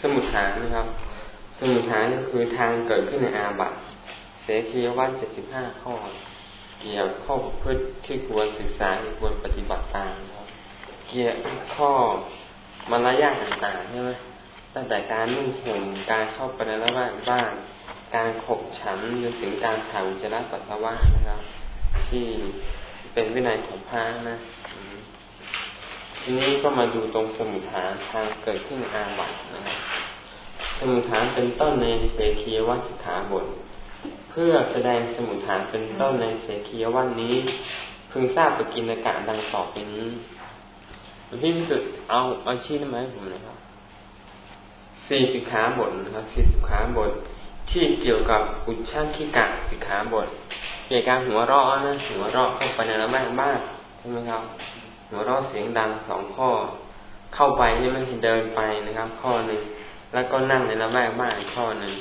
สมุทฐานนะครับ สมุทฐานก็คือทางเกิดขึ้นในอาบัติเสขียวัตเจ็ดสิบห้าข้อ เกี่ยวข้อพฤติที่ควรศึกษาที่ควรปฏิบัติตามครับเกี่ยวข้อมารยาทต่างๆใช่ไหมตั้งแต่การนุ่งห่มการเข้าไปในละแวกบ้านการขบฉันจนถึงการถ่ายอุจจาระปัสสาวะนะครับ ที่เป็นวินัยของพระนะ ทีนี้ก็มาดูตรงสมุทฐานทางเกิดขึ้นอาบัตนะครับ สมุทฐานเป็นต้นในเสขียวัตสิกขาบท เพื่อแสดงสมุทฐานเป็นต้นในเสขียวัตนี้ พึงทราบปกินกะดังต่อไปนี้พี่พิสุทธิ์เอาเอาชี้ได้ไหมผมนะครับสี่สิกขาบทนะครับสี่สิกขาบท ที่เกี่ยวกับอุชาคิกะสิกขาบทเกี่ยวกับหัวเราะนะหัวเราะเข้าไปในละแวกบ้านใช่ไหมครับ หัวเราะเสียงดังสองข้อ เข้าไปนี่มันเดินไปนะครับ ข้อหนึ่งแล้วก็นั่งในละแวกบ้านข้อหนึ่ง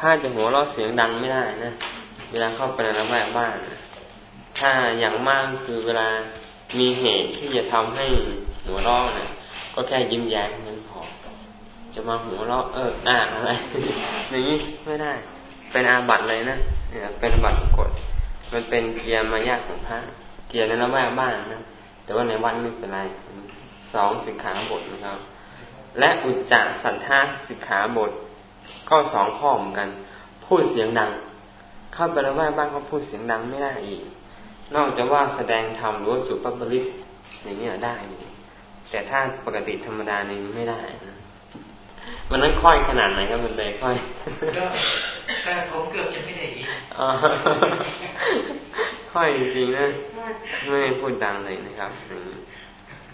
ถ้าจะหัวเราะเสียงดังไม่ได้นะเวลาเข้าไปในละแวกบ้านถ้าอย่างมากคือเวลามีเหตุที่จะทำให้หัวเราะนะก็แค่ยิ้มแย้มนั้นพอจะมาหัวเราะเอออ่าอะไรอย่างนี้ไม่ได้ เป็นอาบัตเลยนะเนี่ยเป็นบัตรกฎมันเป็นเกียร์มายากของพระเกียร์ในละแวกบ้านนะ แต่ว่าในวันไม่เป็นไรสองสิกขาบทนะครับ และอุจจาสัทธาสิกขาบท ก็สองข้อเหมือนกัน พูดเสียงดัง เข้าไปแล้วว่าบ้านเขาพูดเสียงดังไม่ได้อีก นอกจากว่าแสดงธรรมหรือสุภาพบริตอย่างนี้ได้ แต่ถ้าปกติธรรมดานี่ไม่ได้นะมันนั้นค่อยขนาดไหนครับมันเลยค่อยก็ผมเกือบจะไม่ได้ยิน ค่อยจริงๆนะไม่พูดดังเลยนะครับ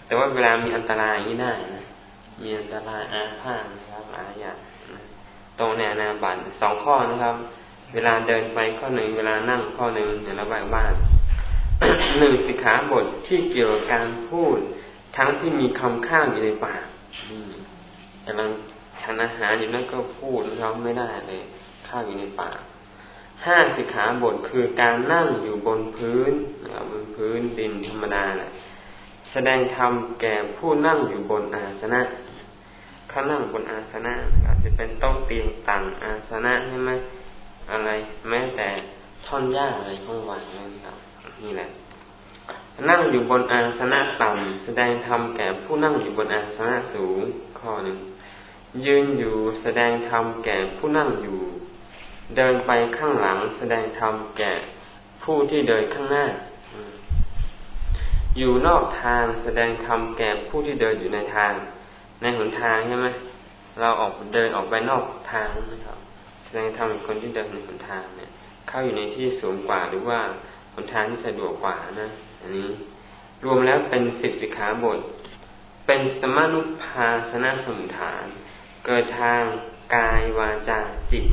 แต่ว่าเวลามีอันตรายอย่างนี้ได้นะมีอันตรายอาพาธนะครับอาญาตรงแนวนาบัตสองข้อนะครับ เวลาเดินไปข้อหนึ่งเวลานั่งข้อหนึ่งในระบายบ้านหนึ่งสิกขาบทที่เกี่ยวกับการพูด ทั้งที่มีคำข้าวอยู่ในปากกำลังฉันอาหารอยู่นั่นก็พูดนะครับไม่ได้เลยข้าวอยู่ในปาก ห้าสิกขาบทคือการนั่งอยู่บนพื้นบนพื้นดินธรรมดาแหละแสดงธรรมแก่ผู้นั่งอยู่บนอาสนะเขานั่งบนอาสนะอาจจะเป็นโต๊ะเตียงต่างอาสนะใช่ไหมอะไร แม้แต่ท่อนหญ้าอะไรข้างวางนั่นครับนี่แหละ นั่งอยู่บนอาสนะต่ำแสดงธรรมแก่ผู้นั่งอยู่บนอาสนะสูงข้อหนึ่งยืนอยู่แสดงธรรมแก่ผู้นั่งอยู่ เดินไปข้างหลังแสดงธรรมแก่ผู้ที่เดินข้างหน้า อยู่นอกทางแสดงธรรมแก่ผู้ที่เดินอยู่ในทาง ในหนทางใช่ไหมเราออกเดินออกไปนอกทางนะครับ แสดงธรรมคนที่เดินในหนทางเนี่ย เข้าอยู่ในที่สูงกว่าหรือว่าหนทางที่สะดวกกว่านะ อันนี้ รวมแล้วเป็นสิบสิกขาบท เป็นสมานุภาสนาสมุทฐาน เกิดทางกายวาจาจิต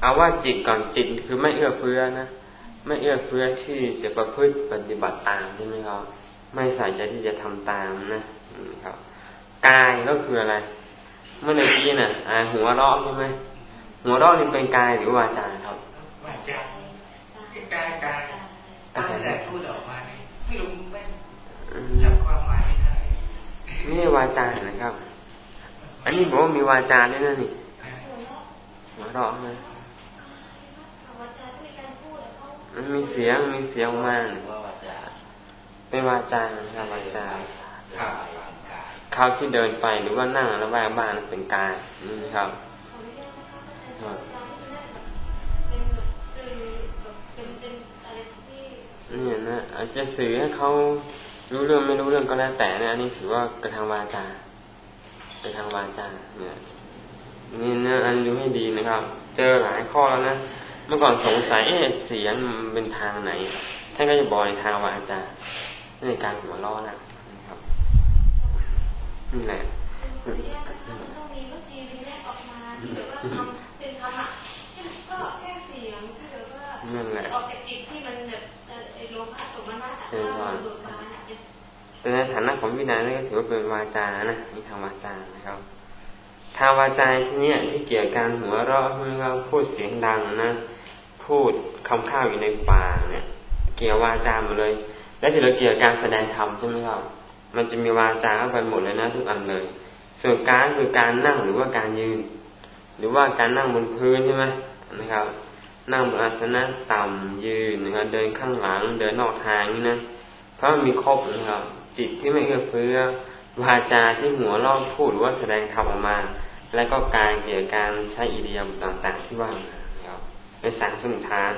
เอาว่าจิตก่อนจิตคือไม่เอื้อเฟื้อนะไม่เอื้อเฟื้อที่จะประพฤติปฏิบัติตามใช่ไหมครับ ไม่ใส่ใจที่จะทำตามนะครับกายก็คืออะไร เมื่อในกี้น่ะอ่าหัวรอบใช่ไหมหัวรอบนี่เป็นกายหรือวาจาครับวาจากายกายกายแต่พูดออกมาไม่รู้ไม่จับความหมายไม่ได้ไม่ใช่วาจานะครับ อันนี้บอกว่ามีวาจาด้วยนะนี่หัวรอบนะ มันมีเสียงมีเสียงมาเป็นวาจาครับวาจาเขาที่เดินไปหรือว่านั่งแล้วแวกบ้านเป็นกายนี่ครับนี่นะอาจจะสื่อให้เขารู้เรื่องไม่รู้เรื่องก็แล้วแต่นะอันนี้ถือว่ากระทางวาจากระทางวาจาเนี่ยนี่นะอันดูให้ดีนะครับ เจอหลายข้อแล้วนะ มื่อก่อนสงสัยเอ๊ะเสียงเป็นทางไหน ท่านก็จะบอกทางวาจาในการหัวล้อนะครับนี่แหละนั่นแหละออกจากจิตที่มันแบบไอ้โลภะสมนัตใช่ไหมแต่ในฐานะของวินัยนั่นก็ถือว่าเป็นวาจานะนี่ทางวาจานะครับ ทางวาจาที่เนี้ที่เกี่ยวกับการหัวเราะเมื่อเราพูดเสียงดังนะ พูดคำข้าวอยู่ในป่าเนี่ย เกี่ยววาจาหมดเลย และที่เราเกี่ยวการแสดงธรรมใช่ไหมครับ มันจะมีวาจาเข้าไปหมดเลยนะทุกอันเลย ส่วนการคือการนั่งหรือว่าการยืน หรือว่าการนั่งบนพื้นใช่ไหมนะครับ นั่งบนอาสนะต่ำยืนนะครับเดินข้างหลัง เดินนอกทางนี่นะเพราะมันมีครบนะครับ จิตที่ไม่เอื้อเฟื้อวาจาที่หัวล่อพูดหรือว่าแสดงธรรมออกมา และก็การเกี่ยวกับการใช้อิเดียมต่างๆที่ว่านะครับในสารสมุทฐาน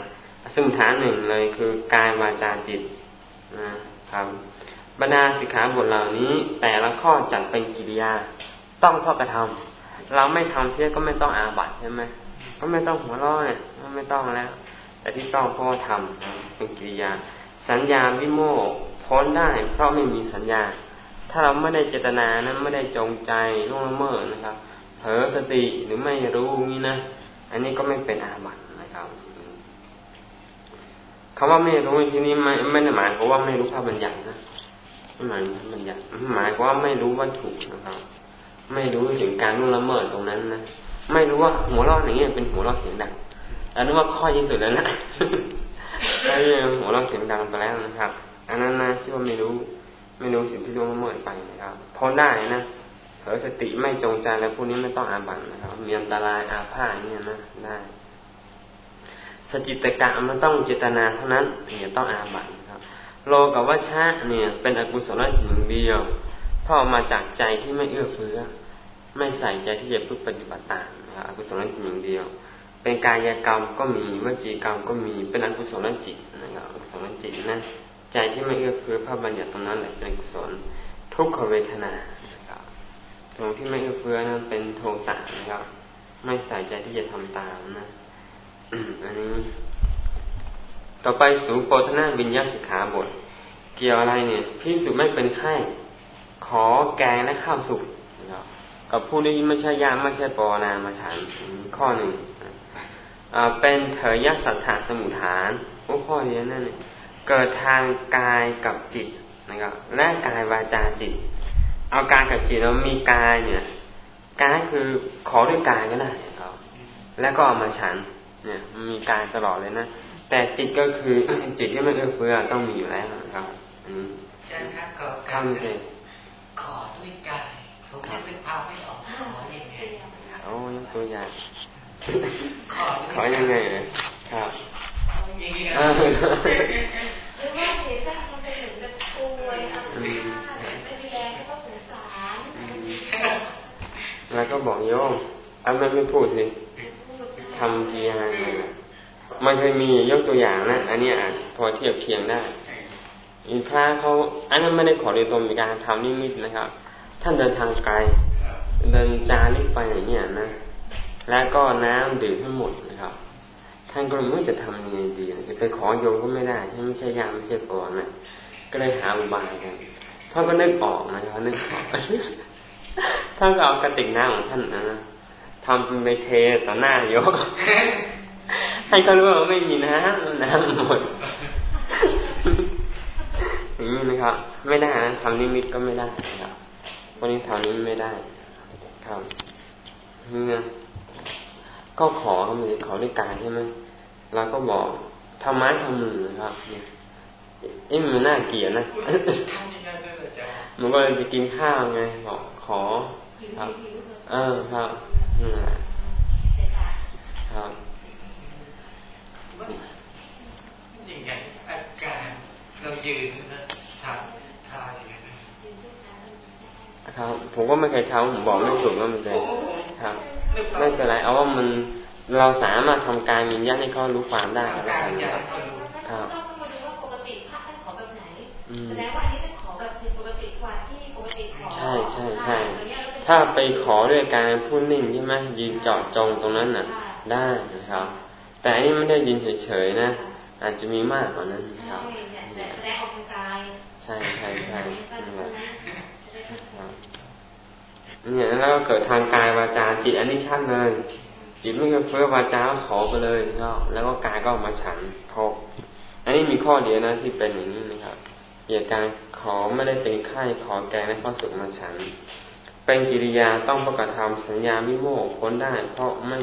สมุทฐานหนึ่งเลยคือกายวาจาจิตนะครับบรรดาสิกขาบทเหล่านี้แต่ละข้อจัดเป็นกิริยาต้องพ่อกระทำเราไม่ทำเสียก็ไม่ต้องอาบัตใช่ไหมก็ไม่ต้องหัวร้อเนี่ยไม่ต้องแล้ว แต่ที่ต้องเพราะทำเป็นกิริยา สัญญาวิโมกพ้นได้ เพราะไม่มีสัญญา ถ้าเราไม่ได้เจตนานั้นไม่ได้จงใจล่วงละเมิดนะครับเผลอสติหรือไม่รู้งี้นะอันนี้ก็ไม่เป็นอาบัต ครับคำว่าไม่รู้ที่นี้ไม่ไม่ได้หมายความว่าไม่รู้ภาพบัญญัตินะไม่หมายภาพบัญญัติหมายความว่าไม่รู้วัตถุนะครับ ไม่รู้ถึงการล่วงละเมิดตรงนั้นนะไม่รู้ว่าหัวเราะอย่างเงี้ยเป็นหัวเราะเสียงดังอันนี้ว่าข้อยิ่งสุดแล้วนะไอ้หัวเราะเสียงดังไปแล้วนะครับ อันนั้นนะชื่อว่าไม่รู้ ไม่รู้สิ่งที่ล่วงละเมิดไปนะครับพ้นได้นะเผลอสติไม่จงใจแล้วพวกนี้ไม่ต้องอาบัตนะครับมีอันตรายอาพาธเนี่ยนะได้ สจิตกะมันต้องเจตนาเท่านั้นถึงจะต้องอาบัตครับ โลกับวัชชะเนี่ย เป็นอกุศลหนึ่งเดียวเพราะมาจากใจที่ไม่เอื้อเฟื้อ ไม่ใส่ใจที่จะพึ่งปฏิบัติตามนะครับอกุศลหนึ่งเดียว เป็นกายกรรมก็มีวจีกรรมก็มีเป็นอกุศลจิตนะครับอกุศลจิตนะใจที่ไม่เอื้อเฟื้อพระบัญญัติตรงนั้นแหละเป็นกุศลทุกขเวทนาครับตรงที่ไม่เอื้อเฟื้อนั้นเป็นโทสะนะครับ ไม่ใส่ใจที่จะทำตามนะ อันนี้ ต่อไปสูโปธนาวิญญาสิกขาบท เกี่ยวอะไรเนี่ยพิสุไม่เป็นไข้ขอแกงและข้าวสุกกับผู้นี้ไม่ใช่ยาไม่ใช่ปอนามาฉันข้อหนึ่งเป็นเถรยสัทธาสมุทฐานหัวข้อนี้นั่นเกิดทางกายกับจิตนะครับและกายวาจาจิต เอากายกับจิตแล้วมีกายเนี่ยกายคือขอด้วยกายก็ได้ครับ แล้วก็เอามาฉัน เนี่ยมีกายตลอดเลยนะแต่จิตก็คือจิตที่ไม่เอื้อเฟื้อต้องมีอยู่แล้วครับอันนี้อาจารย์ครับก็ข้ามเลยขอด้วยกายผมยังเป็นภาพไม่ออกขอยังไงโอ้ยตัวอย่างขอยังไงเลยครับหรือว่าเหตุการณ์มันเป็นเหมือนแบบป่วยทำไม่ไม่มีแรงก็ต้องสงสารแล้วก็บอกโยมอันไม่ไม่พูดสิ ทำทียางมันเคยมียกตัวอย่างนะอันนี้อาจพอเทียบเคียงได้อินพระเขาอันนั้นไม่ได้ขอโดยตรงมีการทำนิมิตนะครับ ท่านเดินทางไกล เดินจาริกไปอย่างนี้นะแล้วก็น้ำดื่มทั้งหมดนะครับ ท่านก็ไม่จะทำยังไงดีจะไปขอโยมก็ไม่ได้ไม่ใช่ยามไม่ใช่ปอนนะก็เลยหาอุบายกันท่านก็นึกออกนะครับนึกออกท่านก็เอากระติกน้ำของท่านนะ ทำเป็นไปเทต่อหน้าโยกให้เขารู้ว่าไม่มีน้ำน้ำหมดอย่างนี้นะครับ ไม่ได้นะทำนิมิตก็ไม่ได้ครับวันนี้ทำนี้ไม่ได้ครับเนี่ยก็ขอเขาเลยขอด้วยการใช่ไหมเราก็บอกทำไม้ทำมือนะครับเนี่ยอ้มันน่าเกลียดนะมันก็จะกินข้าวไงบอกขอครับ เออครับ ครับยังไงอาการเรายืนนะทำท่าอย่างนี้ครับ ผมก็ไม่เคยทำผมบอกไม่ถูกว่ามันจะครับไม่เป็นไรเอาว่ามันเราสามารถทำการมินยันให้เขารู้ความได้แล้วกันครับครับแสดงว่าอันนี้เป็นขอแบบผิดปกติกว่าที่ปกติขอใช่ใช่ใช่ ถ้าไปขอด้วยการพูดนิ่งใช่ไหมยืนเจาะจงตรงนั้นน่ะ ได้นะครับ แต่อันนี้ไม่ได้ยินเฉยๆนะ อาจจะมีมากกว่านั้นครับใช่ใช่ใช่เนี่ยแล้วก็เกิดทางกายวาจาจิตอันนี้ชัดเลย จิตไม่เฟื้อวาจาขอไปเลยก็แล้วก็กายก็ออกมาฉันพบอันนี้มีข้อเดียวนะที่เป็นอย่างนี้นะครับเหตุการขอไม่ได้เป็นไข้ขอแกงในข้อสุขมาฉัน เป็นกิริยาต้องประกาศทำสัญญามิโมกพ้นได้ เพราะไม่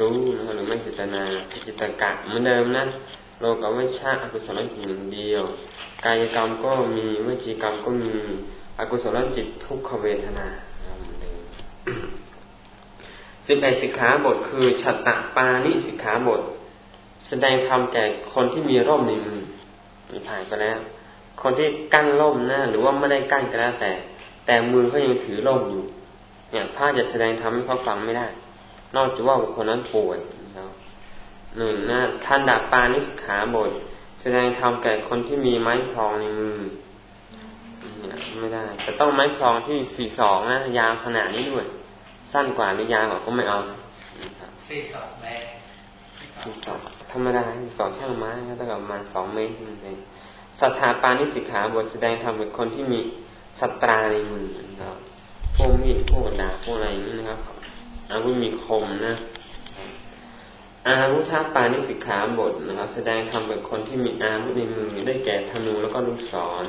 รู้นะหรือไม่จิตนาจิตกะเหมือนเดิมนะโลกวิชาอกุศลจิตหนึ่งเดียว กายกรรมก็มีวิจีกรรมก็มีอกุศลจิตทุกขเวทนาเหมือนเดิมสิบเอ็ดสิกขาบทคือฉัตตปานิสิกขาบท แสดงธรรมแก่คนที่มีร่มในมือมีผ่านไปแล้ว คนที่กั้นร่มนะหรือว่าไม่ได้กั้นก็แล้วแต่ แต่มือเขายังถือร่มอยู่ เนี่ยพระจะแสดงธรรมให้เขาฟังไม่ได้ นอกจากว่าบุคคลนั้นป่วยหนึ่งนะทันดาปานิสขาบท แสดงธรรมแก่คนที่มีไม้พลองในมือเนี่ยไม่ได้แต่ต้องไม้พลองที่สี่สองนะยาวขนาดนี้ด้วย สั้นกว่าหรือยาวกว่าก็ไม่เอาสี่สองแม่สี่สองธรรมดาสองช่างไม้ก็ต้องประมาณสองเมตรนั่นเองสัทธาปานิสิกขาบทแสดงธรรมแก่คนที่มี สัตราในมือนะครับ พวกมีดพวกดาบพวกอะไรนี้นะครับ อาวุธมีคมนะ อาวุธปานิสิกขาบทนะครับ แสดงธรรมเป็นคนที่มีอาวุธในมือได้แก่ธนูแล้วก็ลูกศร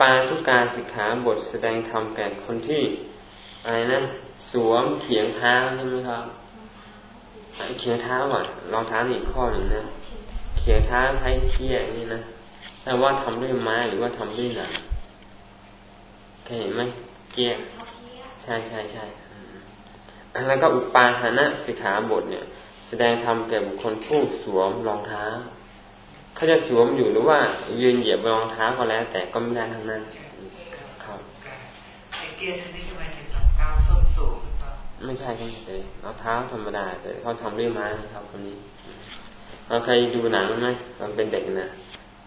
ปาทุกาสิกขาบท แสดงธรรมแก่คนที่อะไรนะสวมเขียงเท้าใช่ไหมครับเขียงเท้าอะรองเท้าอีกข้อหนึ่งนะเขียงเท้าใช้เขี้ยนี่นะแต่ว่าทำด้วยไม้หรือว่าทำด้วยหนัง เคยเห็นไหมเกี้ยใช่ใช่ใช่แล้วก็อุปาหานะสิกขาบทเนี่ย แสดงธรรมแก่บุคคลผู้สวมรองเท้าเขาจะสวมอยู่หรือว่า ยืนเหยียบรองเท้าก็แล้ว แต่ก็ไม่ได้ทั้งนั้นครับไอเกียร์นี่ทำไมถึงรองเท้าส้นสูงไม่ใช่ครับเลยรองเท้าธรรมดาแต่เขาทำด้วยไม้ครับคนนี้เราเคยดูหนังไหมตอนเป็นเด็กนะ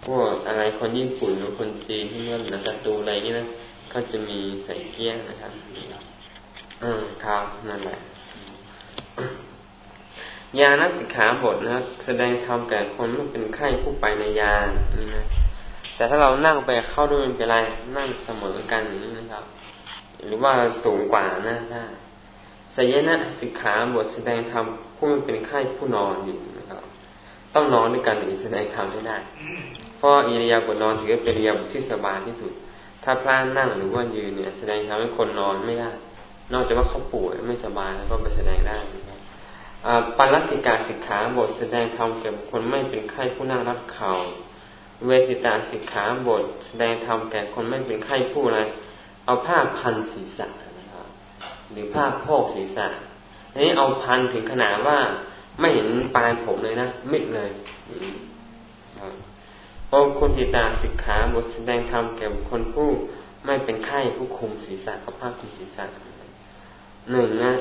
พวกอะไรคนญี่ปุ่นหรือคนจีนที่เล่นหนังการ์ตูนอะไรนี่นะ ก็จะมีใส่เกี้ยร์นะครับอืมครับนั่นแหละยาณสิกขาบทนะครับ แสดงธรรมแก่คนที่เป็นไข้ผู้ไปในยานนี่นะแต่ถ้าเรานั่งไปเข้าด้วยเป็นไรนั่งเสมอกันอย่างนี้นะครับ หรือว่าสูงกว่านะถ้าสยนะสิกขาบทแสดงธรรมผู้มันเป็นไข้ผู้นอนอยู่นะครับ ต้องนอนด้วยกันถึงแสดงธรรมให้ได้เพราะอิริยาบถนอนถือเป็นอิริยาบถที่สบายที่สุด ถ้าพลาดนั่งหรือว่ายืนเนี่ย แสดงธรรมให้คนนอนไม่ได้ นอกจากว่าเขาป่วยไม่สบายแล้วก็ไปแสดงได้ปัลติกาสิกขาบทแสดงธรรมแก่บุคคลไม่เป็นไข้ผู้นั่งรับเข่าเวทิตาสิกขาบท แสดงธรรมแก่คนไม่เป็นไข้ผู้อะไร เอาผ้าพันศีรษะนะครับ หรือผ้าโพกศีรษะอันนี้เอาพันถึงขนาดว่าไม่เห็นปลายผมเลยนะมิดเลยโอคุณติตาสิกขาบทแสดงธรรมแก่บุคคลผู้ไม่เป็นไข้ผู้คุมศีรษะกับผ้าคุมศีรษะหนึ่งนะ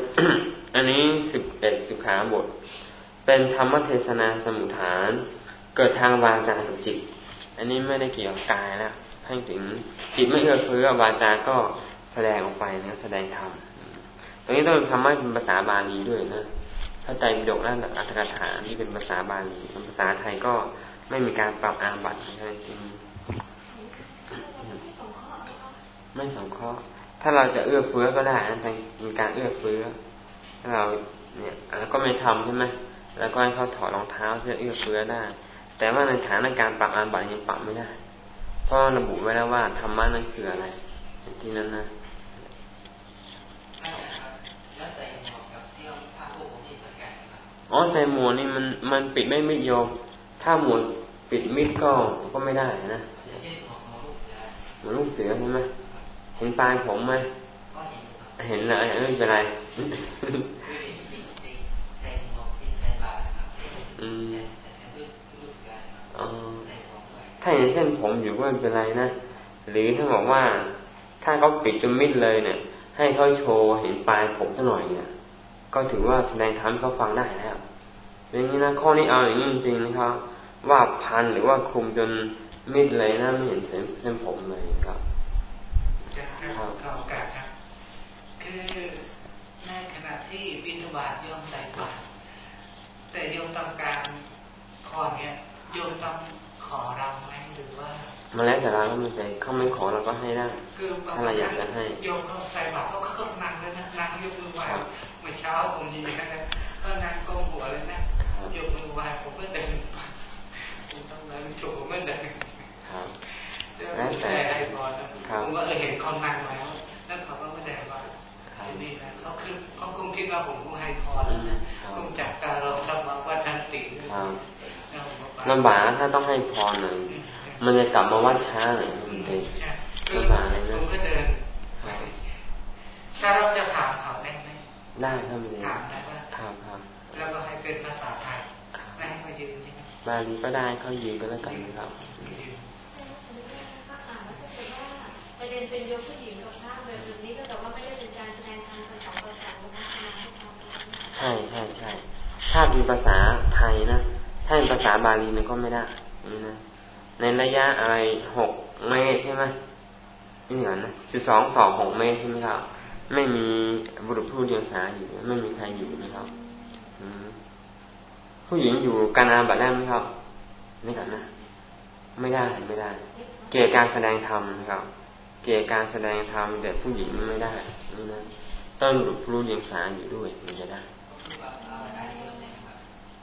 อันนี้สิบเอ็ดสิกขาบท เป็นธรรมเทศนาสมุทฐาน เกิดทางวาจากับจิต อันนี้ไม่ได้เกี่ยวกับกายแล้วให้ถึงจิตไม่เอื้อเฟื้อวาจา ก็แสดงออกไปนะแสดงธรรมตรงนี้ต้องทำให้เป็นภาษาบาลีด้วยนะถ้าใจบิดกแล้วอัตถกถาที่เป็นภาษาบาลีภาษาไทยก็ ไม่มีการปรับอาบัตใช่ไหมจริงไม่สงเคราะห์ถ้าเราจะเอื้อเฟื้อก็ได้นะเป็นการเอื้อเฟื้อถ้าเราเนี่ยแล้วก็ไม่ทำใช่ไหมแล้วก็ให้เขาถอดรองเท้าเพื่อเอื้อเฟื้อได้ แต่ว่าในฐานการปรับอาบัติยังปรับไม่ได้ เพราะระบุไว้แล้วว่าธรรมะนั้นคืออะไรที่นั้นนะอ๋อใส่หมวกนี่มันมันปิดไม่มิดโยม ถ้าหมวกปิดมิดก็ก็ไม่ได้นะหมวกลูกเสือใช่ไหมเห็นปลายผมไหมเห็นเลยไม่เป็นไรถ้าเห็นเส้นผมอยู่ก็ไม่เป็นไรนะ หรือถ้าบอกว่า ถ้าเขาปิดจนมิดเลยเนี่ย ให้เขาโชว์เห็นปลายผมสักหน่อยเนี่ย ก็ถือว่าแสดงธรรมเขาฟังได้แล้ว อย่างนี้นะข้อนี้เอาอย่างนี้จริงๆนะครับ ว่าพันหรือว่าคลุมจนมิดเลยนะไม่เห็นเส้นผมเลยครับขอโอกาสครับคือในขณะที่บินทบาทโยมใส่บาตรแต่โยมต้องการขอเนี้ยโยมต้องขอเราไหมหรือว่ามาแล้วแต่เราก็ไม่ใช่เขาไม่ขอเราก็ให้ได้ถ้าเราอยากจะให้โยมเขาใส่บาตรเขาก็นั่งเลยนะนั่งยกมือไหว้เมื่อเช้าผมยินดีนะก็นั่งก้มหัวเลยนะ ยกมือไหว้ผมก็เดินผมต้องเดินถูกผมไม่เดินแล้วแต่ผมก็เออเห็นเขานั่งแล้วแล้วเขาก็ไม่ได้ว่านี่นะเขาคือเขาคงคิดว่าผมคงให้พรนะคงจับการเราทำมาว่าทันติลำบากถ้าต้องให้พรหนึ่งมันจะกลับมาวัดช้าหน่อยมันเป็นลำบากเลยนะผมก็เดินถ้าเราจะถามเขาได้ไหมได้ครับเรียนครับครับ แล้วก็ให้เป็นภาษาไทยไม่ให้เขายืนใช่ไหมบาลีก็ได้เขายืนก็แล้วกันครับประเด็นเป็นโยผู้หญิงกับพระแบบนี้ก็แต่ว่าไม่ได้เป็นการแสดงธรรมเป็นสองภาษาใช่ใช่ใช่ถ้าเป็นภาษาไทยนะ ถ้าเป็นภาษาบาลีเนี่ยก็ไม่ได้นี่นะในระยะอะไรหกเมตรใช่ไหมนี่เหรอนะสิบสองสองหกเมตรใช่ไหมครับ ไม่มีบุรุษผู้เดียวสาอยู่ ไม่มีใครอยู่นะครับ ผู้หญิงอยู่การอาบัตได้ไหมครับนี่ก่อนนะ ไม่ได้ไม่ได้ เกี่ยวกับการแสดงธรรมนะครับ เกี่ยวกับการแสดงธรรมแต่ผู้หญิงไม่ได้นี่นะต้องรู้เดียวสาอยู่ด้วยมันจะได้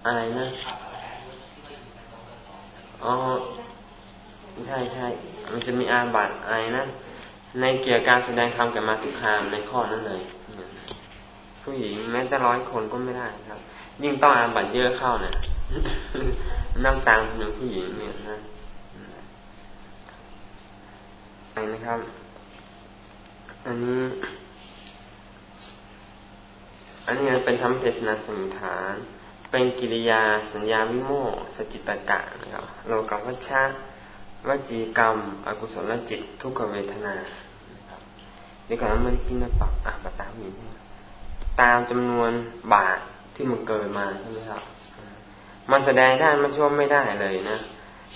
อะไรนะอ๋อใช่ใช่มันจะมีอาบัตอะไรนะในเกี่ยวกับการแสดงธรรมกับมาทุคามในข้อนั้นเลย ผู้หญิงแม้แต่ร้อยคนก็ไม่ได้ ยิ่งต้องอาบัตเยอะเข้าเนี่ยนั่งตามหนึ่งผู้หญิงเนี่ยนะไปนะครับ อันนี้ อันนี้เป็นธรรมเทศนาสมุฐาน เป็นกิริยาสัญญาวิโมกสจิตกะนะครับโลกวัชชะวจีกรรม อกุศลจิต ทุกขเวทนาเดี๋ยวก่อนมันกินปักอะปตามอยู่ตามจำนวนบาท ที่มันเกิดมาใช่ไหมครับ มันแสดงได้มันช่วยไม่ได้เลยนะ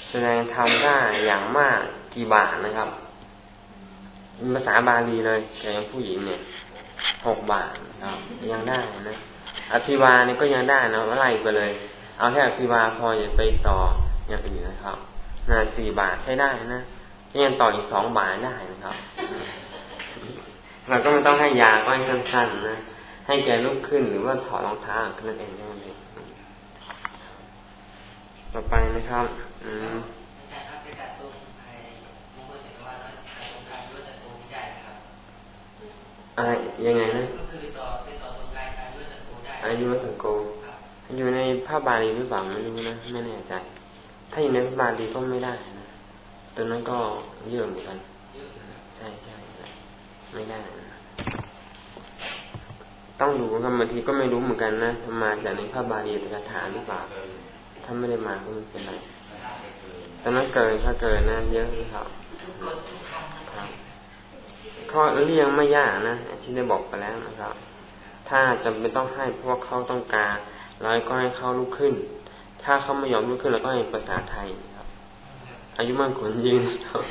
แสดงทำได้อย่างมากกี่บาทนะครับภาษาบาลีเลยแกยังผู้หญิงเนี่ยหกบาทครับ ยังได้นะอภิวาเนี่ยก็ยังได้นะไล่ไปเลย เอาแค่อภิวาพออย่าไปต่ออย่างอื่นนะครับนะสี่บาทใช้ได้นะยังต่ออีกสองบาทได้นะครับเราก็ไม่ต้องให้ยาก็ให้สั้นๆนะ ให้แกลุกขึ้นหรือว่าถอดรองเท้าแค่นั้นเองแค่นั้นเองต่อไปนะครับ อืมอะไรยังไงนะอายุวัตโกอยู่ในภาพบาลีหรือเปล่าไม่รู้นะไม่แน่ใจ ถ้าอยู่ในพระบาลีก็ไม่ได้นะตัวนั้นก็เยอะเหมือนกัน ใช่ใช่ไม่ได้นะ ต้องดูครับบางทีก็ไม่รู้เหมือนกันนะทำมาจากในพระบาลีตถาฐานหรือเปล่าถ้าไม่ได้มาก็ไม่เป็นไรตอนนั้นเกินถ้าเกินนะเยอะครับครับข้อเรียงไม่ยากนะที่ได้บอกไปแล้วนะครับ ถ้าจำเป็นต้องให้เพราะเขาต้องการร้อยก็ให้เขาลุกขึ้น ถ้าเขาไม่ยอมลุกขึ้นเราก็ให้ภาษาไทยครับ อายุมั่นขนยืนครับ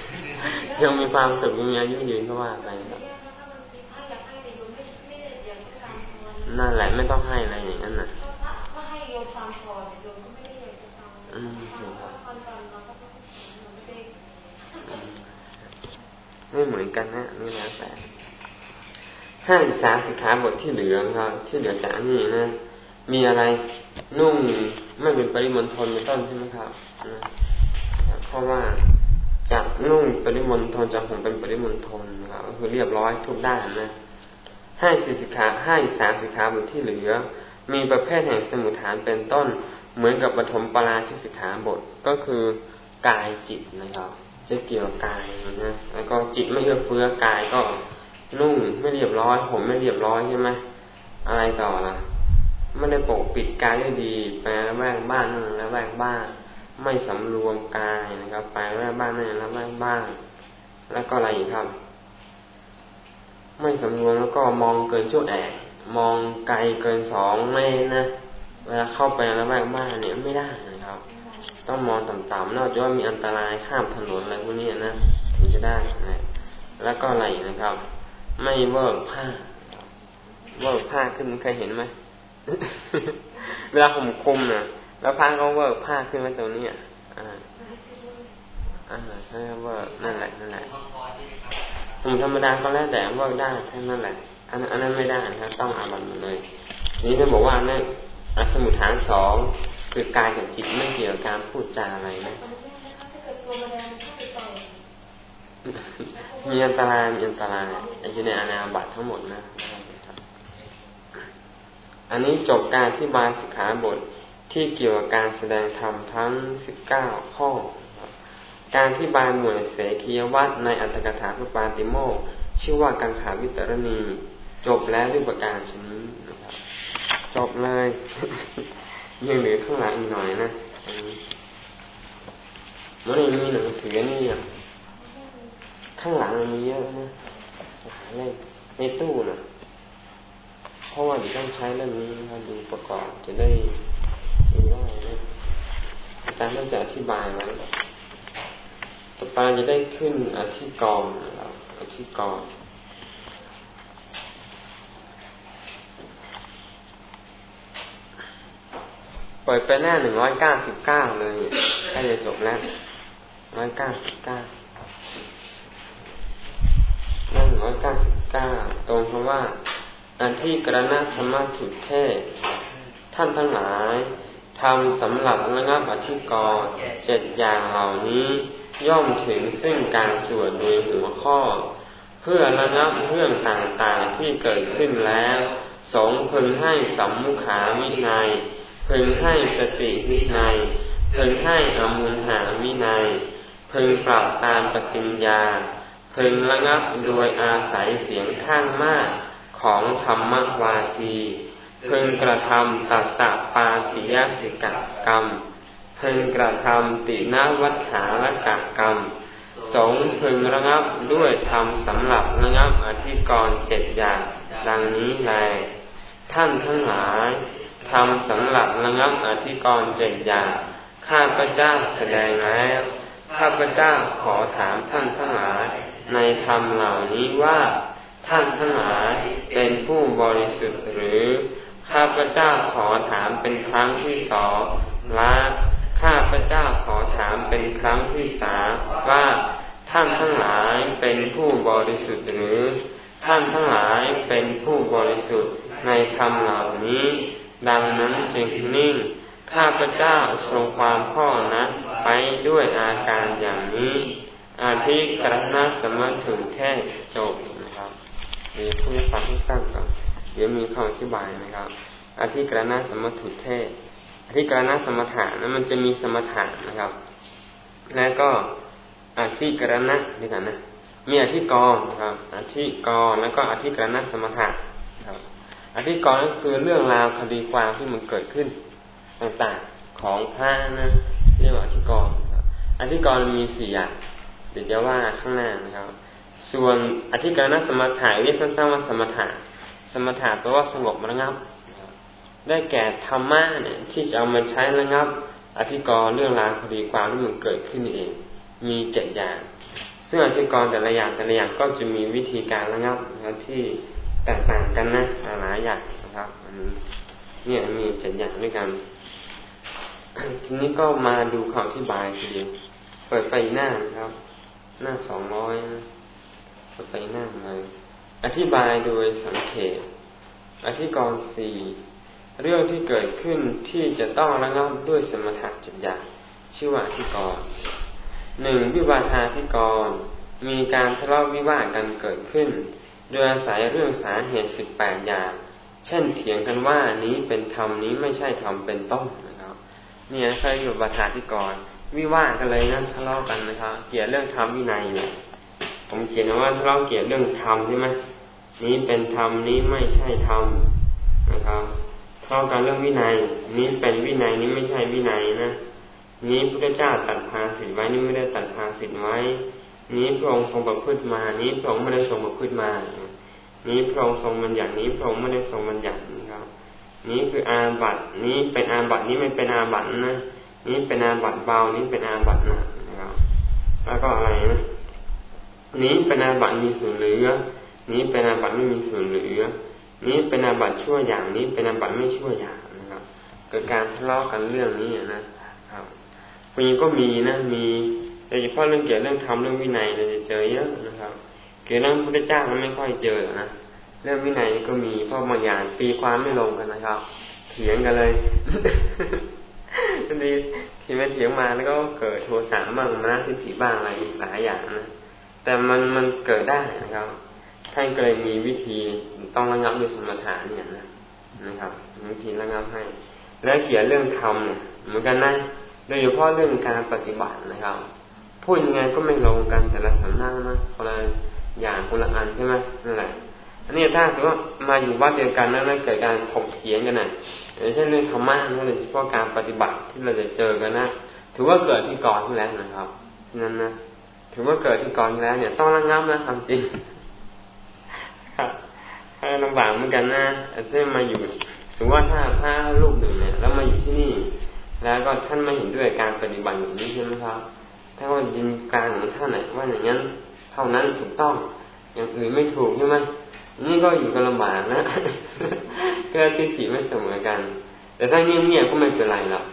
ยังมีความสุขยังมีอายุยืนก็ว่าไปครับ นั่นแหละไม่ต้องให้อะไรอย่างนั้นน่ะอืมไม่เหมือนกันนะนี่แล้วแต่ห้าศึกษาสิกขาบทที่เหลือครับที่เหลือจากนี้นะมีอะไรนุ่งไม่เป็นปริมณฑลเป็นต้นใช่ไหมครับเพราะว่าจะนุ่งปริมณฑลจะผมเป็นปริมณฑลนะครับก็คือเรียบร้อยทุกด้านนะ ให้สิสิขาให้สามสิขาบทที่เหลือ มีประเภทแห่งสมุทฐานเป็นต้น เหมือนกับปฐมปราชิสิขาบทก็คือกายจิตนะครับจะเกี่ยวกายนะแล้วก็จิตไม่เอื้อเฟื้อกายก็นุ่งไม่เรียบร้อย ผมไม่เรียบร้อยใช่ไหมอะไรต่อล่ะไม่ได้ปกปิดกายได้ดีแปลแวกบ้านนั่งแล้วแวกบ้าน ไม่สำรวมกายนะครับแปลแวกบ้านนั่งแล้วแวกบ้าน แล้วก็อะไรอีกครับ ไม่สำรวมแล้วก็มองเกินชั่วแอกมองไกลเกินสองเมตรนะเวลาเข้าไปแล้วแวกบ้านเนี่ยไม่ได้นะครับ ต้องมองต่ำๆนอกจากว่ามีอันตรายข้ามถนนอะไรพวกนี้นะถึงจะได้นะแล้วก็อะไรนะครับ ไม่เวิร์กผ้าเวิร์กผ้าขึ้นเคยเห็นไหมเวลาผมคุมนะแล้วผ้าก็เวิร์กผ้าขึ้นมาตรงนี้อ่าอ่าใช่เวิร์กนั่นแหละนั่นแหละ ผมธรรมดาก็แล้วแต่เวิร์กได้แค่นั้นแหละ อันอันนั้นไม่ได้นะครับต้องอาบันหมดเลย นี่ท่านบอกว่านั่นสมุทฐานสองคือกายกับจิตไม่เกี่ยวกับการพูดจาอะไรนะมีอันตรายมีอันตรายอยู่ในอาณาบัตทั้งหมดนะ อันนี้จบการที่บายสิกขาบทที่เกี่ยวกับการแสดงธรรมทั้งสิบเก้าข้อ การที่บายหมวดเสขียวัตในอัตถกถาพุปาติโมชื่อว่ากังขาวิตรณี จบแล้วด้วยประการชนี้นะครับจบเลยยังเหลือข้างหลังอีกหน่อยนะอันนี้มันมีหนังสือนี่ข้างหลังมีเยอะนะหาในในตู้นะเพราะว่าเดี๋ยวต้องใช้เรื่องนี้นะดูประกอบจะได้ดูได้นะอาจารย์ต้องจะอธิบายไว้ ต่อไปจะได้ขึ้นอธิกรณ์นะครับอธิกรเปิดไปหน้าหนึ่งร้อยเก้าสิบเก้าเลยใกล้จะจบแล้วร้อยเก้าสิบเก้าหน้าหนึ่งร้อยเก้าสิบเก้าตรงคำว่าอันที่กระนาสมาถุเทศ ท่านทั้งหลายทำสำหรับระงับอธิกรเจ็ดอย่างเหล่านี้ ย่อมถึงซึ่งการสวดโดยหัวข้อ เพื่อระงับเรื่องต่างๆที่เกิดขึ้นแล้ว สงพึงให้สัมมุขาวินัย พึงให้สติวินัย พึงให้อมุนหาวินัย พึงปรับตามปฏิญญา พึงระงับโดยอาศัยเสียงข้างมากของธรรมวาทีพึงกระทำตัสสะปาติยสิกกรรม พึงกระทำตินาวัฏขาละกะกรรม สงพึงระงับด้วยธรรมสำหรับระงับอธิกรณ์เจ็ดอย่าง ดังนี้แล ท่านทั้งหลายทำสำหรับระงับอธิกรณ์เจ็ดอย่าง ข้าพระเจ้าแสดงแล้ว ข้าพระเจ้าขอถามท่านทั้งหลาย ในธรรมเหล่านี้ว่า ท่านทั้งหลายเป็นผู้บริสุทธิ์หรือ ข้าพเจ้าขอถามเป็นครั้งที่สองละ ข้าพระเจ้าขอถามเป็นครั้งที่สามว่าท่านทั้งหลายเป็นผู้บริสุทธิ์หรือ ท่านทั้งหลายเป็นผู้บริสุทธิ์ในคำเหล่านี้ ดังนั้นจึงนิ่ง ข้าพระเจ้าทรงความพ่อนะไปด้วยอาการอย่างนี้ อาทิกรณะสมถึงแค่จบนะครับเดี๋ยวพูดฟังให้สั้นก่อนเดี๋ยวมีคำอธิบายนะครับอธิกรณะสมถุเทศ อธิการณสมถะนั้นมันจะมีสมถะนะครับ แล้วก็อธิการณะด้วยกันนะมีอธิกรนะครับ อธิกรแล้วก็อธิการณสมถะครับ อธิกรก็คือเรื่องราวคดีความที่มันเกิดขึ้น ต่างๆของพระนะเรียกว่าอธิกรอธิกรมีสี่อย่างเดี๋ยวจะว่าข้างหน้านะครับ ส่วนอธิการณสมถะเรียกสั้นๆว่าสมถะสมถะแปลว่าสงบระงับ ได้แก่ธรรมะเนี่ยที่จะเอามาใช้ระงับ อธิกรณ์เรื่องราวคดีความที่มันเกิดขึ้นเอง มีเจ็ดอย่าง ซึ่งอธิกรณ์แต่ละอย่างแต่ละอย่างก็จะมีวิธีการระงับนะที่แตกต่างกันนะหลายอย่างนะครับอันนี้เนี่ยมีเจ็ดอย่างด้วยกันทีนี้ก็มาดูคำอธิบายทีเดียวเปิดไปหน้าครับ หน้าสองร้อยเปิดไปหน้าเลยอธิบายโดยสังเขตอธิกรณ์สี่ เรื่องที่เกิดขึ้นที่จะต้องระงับด้วยสมถะจิตญาชื่อว่าอธิกรหนึ่งวิวาทาธิกรมีการทะเลาะวิวาทกันเกิดขึ้น โดยอาศัยเรื่องสาเหตุสิบแปดอย่าง เช่นเถียงกันว่านี้เป็นธรรมนี้ไม่ใช่ธรรมเป็นต้นนะครับ เนี่ยเคยอยู่บาทาธิกรวิวาทกันเลยนะทะเลาะกันนะครับ เกี่ยวเรื่องธรรมวินัยเนี่ย ผมเขียนว่าทะเลาะเกี่ยวเรื่องธรรมใช่ไหมนี้เป็นธรรมนี้ไม่ใช่ธรรมนะครับ เท่ากันเรื่องวินัย นี้เป็นวินัยนี้ไม่ใช่วินัยนะนี้พระเจ้าตัดภาสิทไว้นี่ไม่ได้ตัดภาสิทไว้ นี้พระองค์ทรงประพฤติมา นี้พระองค์ไม่ได้ทรงประพฤติมา นี้พระองค์ทรงมันอย่างนี้พระองค์ไม่ได้ทรงมันอย่างนี้ครับ นี้คืออาบัตนี้เป็นอาบัตนี้ไม่เป็นอาบัตนะนี้เป็นอาบัตเบานี้เป็นอาบัตนะนะครับ แล้วก็อะไรนะนี้เป็นอาบัตมีส่วนเหลือ นี้เป็นอาบัติไม่มีส่วนเหลือ นี้เป็นอาบัติชั่วอย่างนี้เป็นอาบัติไม่ชั่วอย่างนะครับเกิดการทะเลาะกันเรื่องนี้นะครับมีก็มีนะมีโดยเฉพาะเรื่องเกี่ยวเรื่องธรรมเรื่องวินัยเราจะเจอเยอะนะครับเกี่ยวเรื่องพระเจ้ามันไม่ค่อยเจอนะเรื่องวินัยก็มีเพราะบางอย่างตีความไม่ลงกันนะครับ เถียงกันเลยทีนี้ทีไปเถียงมาแล้วก็เกิดโทสะบ้างมาทิฏฐิบ้างอะไรหลายอย่างนะแต่มันมันเกิดได้นะครับ ท่านก็เลยมีวิธีต้องระงับด้วยสมถะเนี่ยนะนะครับวิธีระงับให้ และเกี่ยวเรื่องธรรมเนี่ยเหมือนกันนะโดยเฉพาะเรื่องการปฏิบัตินะครับพูดยังไงก็ไม่ลงกันแต่ละสำนักนะคนละอย่างคนละอันใช่ไหมนั่นแหละอันนี้ถ้าถือว่ามาอยู่วัดเดียวกันแล้วเกิดการถกเถียงกันนะอย่างเช่นเรื่องธรรมะนั่นเฉพาะการปฏิบัติที่เราจะเจอกันนะถือว่าเกิดที่ก่อนที่แล้วนะครับนั่นนะถือว่าเกิดที่ก่อนแล้วเนี่ยต้องระงับนะความจริง ครับลำบากเหมือนกันนะเช่นมาอยู่ถือว่าถ้าพระรูปหนึ่งเนี่ย แล้วมาอยู่ที่นี่ แล้วก็ท่านไม่เห็นด้วยการปฏิบัติอย่างนี้ใช่ไหมครับถ้าว่ายินการของท่านไหนว่าอย่างนั้นเท่านั้นถูกต้อง อย่างอื่นไม่ถูกใช่ไหมนี่ก็อยู่กันลำบากนะก็ทิฏฐิไม่เสมอกัน แต่ถ้าเงียบๆก็ไม่เป็นไรหรอก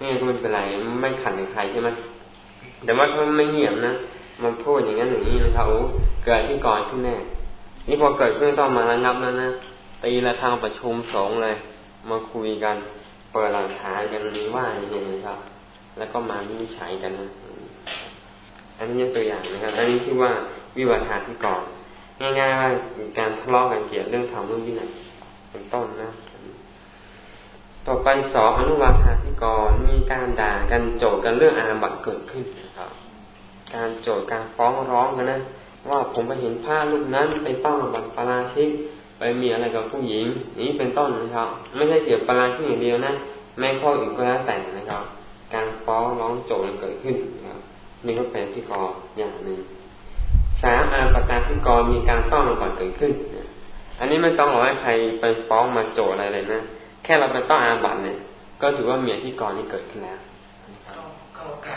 เงียบก็ไม่เป็นไรไม่ขัดใครใช่ไหมแต่ว่าถ้าไม่เงียบนะมันพูดอย่างนั้นอย่างนี้นะครับโอ้เกิดที่ก่อนที่แน่ นี่พอเกิดขึ้นต้องมาระงับแล้วนะตีละทางประชุมสงเลย มาคุยกัน เปิดหลักฐานกันนี้ว่าอย่างไรครับ แล้วก็มาวินิจฉัยกันนะอันนี้ตัวอย่างนะครับ อันนี้ชื่อว่าวิวัฒนาที่ก่อนง่ายๆว่าการทะเลาะกันเกี่ยวเรื่องธรรมเรื่องวินัยเป็นต้นนะ ต่อไปสองอนุวาทาที่ก่อนมีการด่ากันโจทกันเรื่องอาบัตเกิดขึ้นนะครับ การโจทการฟ้องร้องกันนะ ว่าผมไปเห็นผ้ารูปนั้นไปต้องบัตรปราชิกไปมีอะไรกับผู้หญิง นี้เป็นต้นนะครับ ไม่ใช่เกี่ยวปราชิกอย่างเดียวนะแม้ข้ออื่นก็แล้วแต่นะครับ การฟ้องร้องโจทเกิดขึ้นนะครับนี่ก็เป็นที่กออย่างหนึ่งสามอาปตาที่กรมีการต้องระบัดเกิดขึ้นอันนี้ไม่ต้องรอให้ใครไปฟ้องมาโจอะไรเลยนะแค่เราไปต้องอาบัตเนี่ย ก็ถือว่าเมียที่กรนี่เกิดขึ้นแล้วก็โอกา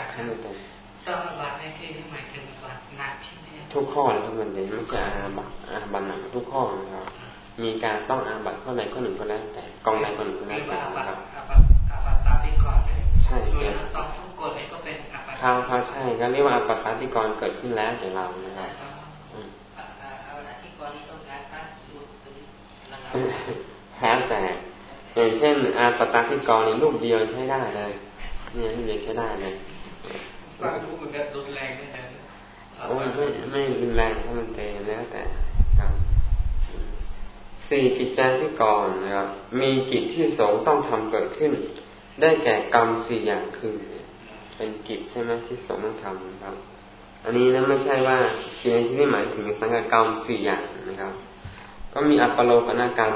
สขั้นตอนต้องอาบัตในที่นี้หมายถึงบัตหนักที่นี่ทุกข้อเลยครับมันจะไม่ใช่อาบัตอาบัตหนักทุกข้อนะครับ มีการต้องอาบัตข้อใดข้อหนึ่งก็แล้วแต่กองใดข้อหนึ่งก็แล้วแต่นะครับอาบัตตาที่ก่อนใช่ต้องทุกกฎก็เป็นอาบัตครับครับใช่ก็เรียกว่าอาบัตตาที่กรเกิดขึ้นแล้วแต่เรานะครับแพ้แต่อย่างเช่นอาปตาที่กรในรูปเดียวใช้ได้เลยเนี่ยรูปเดียวใช้ได้เลย ฟังรู้มือนกันรุนแรงนะโอ้ไม่ไม่รุนแรงถ้ามันเตแล้วแต่ครับสี่กิจจาที่ก่อนนะครับมีกิจที่สงต้องทำเกิดขึ้น ได้แก่กรรมสี่อย่างคือเป็นกิจใช่ไหมที่สงต้องทำนะครับ อันนี้นั้นไม่ใช่ว่ากิจที่นี่หมายถึงสังกัดกรรมสี่อย่างนะครับ ก็มีอัปโลกนกรรม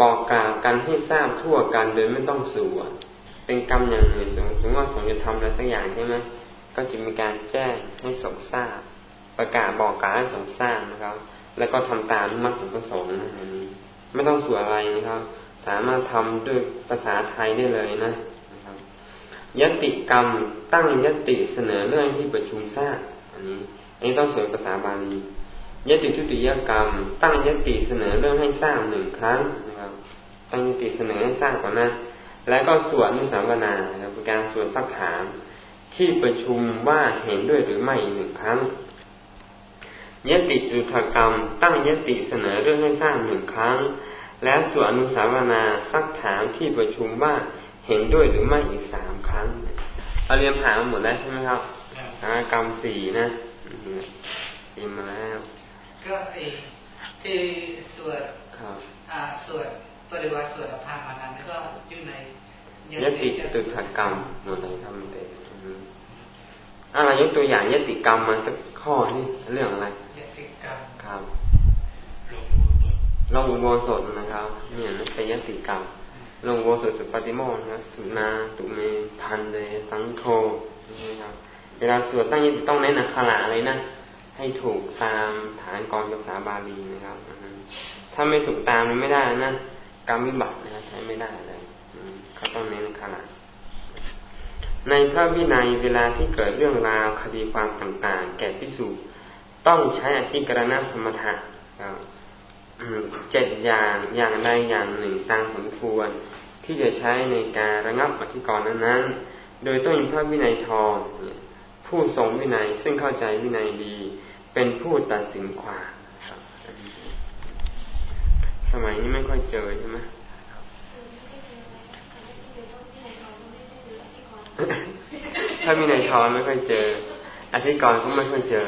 บอกกล่าวกันให้ทราบทั่วกันโดยไม่ต้องสวดเป็นกรรมอย่างหนึ่งสมมติว่าสงจะทำอะไรสักอย่างใช่ไหม ก็จะมีการแจ้งให้สงทราบ ประกาศบอกกล่าวให้สงทราบนะครับ แล้วก็ทำตามมัดของประสงค์นะนี้ไม่ต้องสวดอะไรนะครับ สามารถทำด้วยภาษาไทยได้เลยนะนะครับยติกรรมตั้งยติเสนอเรื่องที่ประชุมทราบอันนี้อันนี้ต้องสวดภาษาบาลียติทุติยกรรม ตั้งยติเสนอเรื่องให้สร้างหนึ่งครั้งนะครับ ตั้งยติเสนอให้สร้างก่อนนะแล้วก็สวดนุสาวนาครับเป็นการสวดสักถาม ที่ประชุมว่าเห็นด้วยหรือไม่หนึ่งครั้งยติจุทกรรม ตั้งยติเสนอเรื่องให้สร้างหนึ่งครั้ง แล้วสวดนุสาวนาสักถามที่ประชุมว่าเห็นด้วยหรือไม่อีกสามครั้งเราเรียนผ่านมาหมดแล้วใช่ไหมครับกรรมสี่นะเรียนมาแล้ว ก็ไอ้ที่สวดอ่าสวดปฏิวัติสวดอภามานั้นก็อยู่ในยติจตุถกรรมหมดเลยครับมันเต็ม อะไรยกตัวอย่างยติกรรมมาสักข้อนี่เรื่องอะไรยติกรรมครับลงอุโบสถนะครับ เนี่ยนั่นเป็นยติกรรมลงอุโบสถสุปฏิโมกนะสุนาตุเมพันเดสังโฆนี่ครับเวลาสวดตั้งยติต้องเน้นอักขระอะไรนะให้ถูกตามฐานกรภาษาบาลีนะครับถ้าไม่ถูกตามมันไม่ได้นะกรรมวิบัตินะใช้ไม่ได้เลยเขาต้องเน้นขนาด ในพระวินัยเวลาที่เกิดเรื่องราวคดีความต่างๆ แก่พิสูจต้องใช้อธิกรณสมถะเจ็ดอย่างอย่างใดอย่างหนึ่งตามสมควร ที่จะใช้ในการระงับอธิกรณ์นั้นๆ โดยต้องมีพระวินัยทองผู้ทรงวินัยซึ่งเข้าใจวินัยดี เป็นผู้ตัดสินความสมัยนี้ไม่ค่อยเจอใช่ไหม ถ้ามีในทอนไม่ค่อยเจออธิกรก็ไม่ค่อยเจอ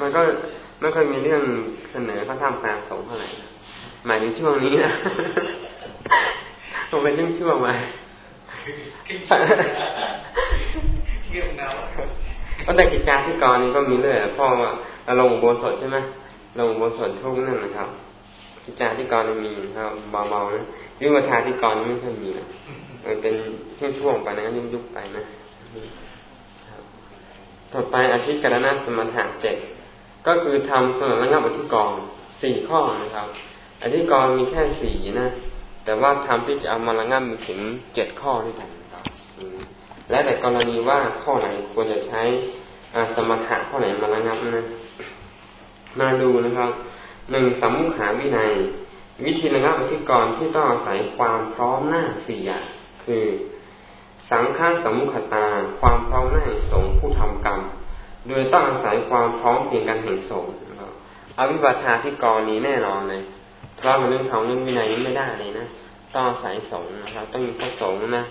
มันก็ไม่ค่อยมีเรื่องเสนอพระธรรมกลางสงเท่าไหร่หมายถึงช่วงนี้นะผมเป็นช่วงช่วงมาเพราะแต่กิจการที่กรนี้ก็มีเรื่อยพ่อว่าลงอุโบสถใช่ไหมลงอุโบสถทุกนั่นนะครับกิจกาธิกรมีครับเบาๆนะวิวัฒาธิกรไม่ค่อยมีนะ มันเป็นช่วงๆไปนะยุบๆไปนะต่อไปอธิกรณสมถะเจ็ดก็คือทำสำหรับระงับอธิกรสี่ข้อนะครับ อธิกรมีแค่สี่นะ แต่ว่าทำที่จะเอามาระงับมีถึงเจ็ดข้อด้วยกันครับและแต่กรณีว่าข้อไหนควรจะใช้สมถะข้อไหนมาระงับนะมาดูนะครับหนึ่งสัมมุขาวินัย วิธีระงับอธิกรที่ต้องอาศัยความพร้อมหน้าสี่อย่าง คือ สังฆาสมุขตา ความพร้อมหน้าสงผู้ทำกรรม โดยต้องอาศัยความพร้อมเพียงกันแห่งสงอวิบัติที่กรนี้แน่นอนเลยทะเลาะกันเรื่องของเรื่องวินัยนี้ไม่ได้เลยนะต้องอาศัยสงนะครับต้องมีพระสงฆ์นะ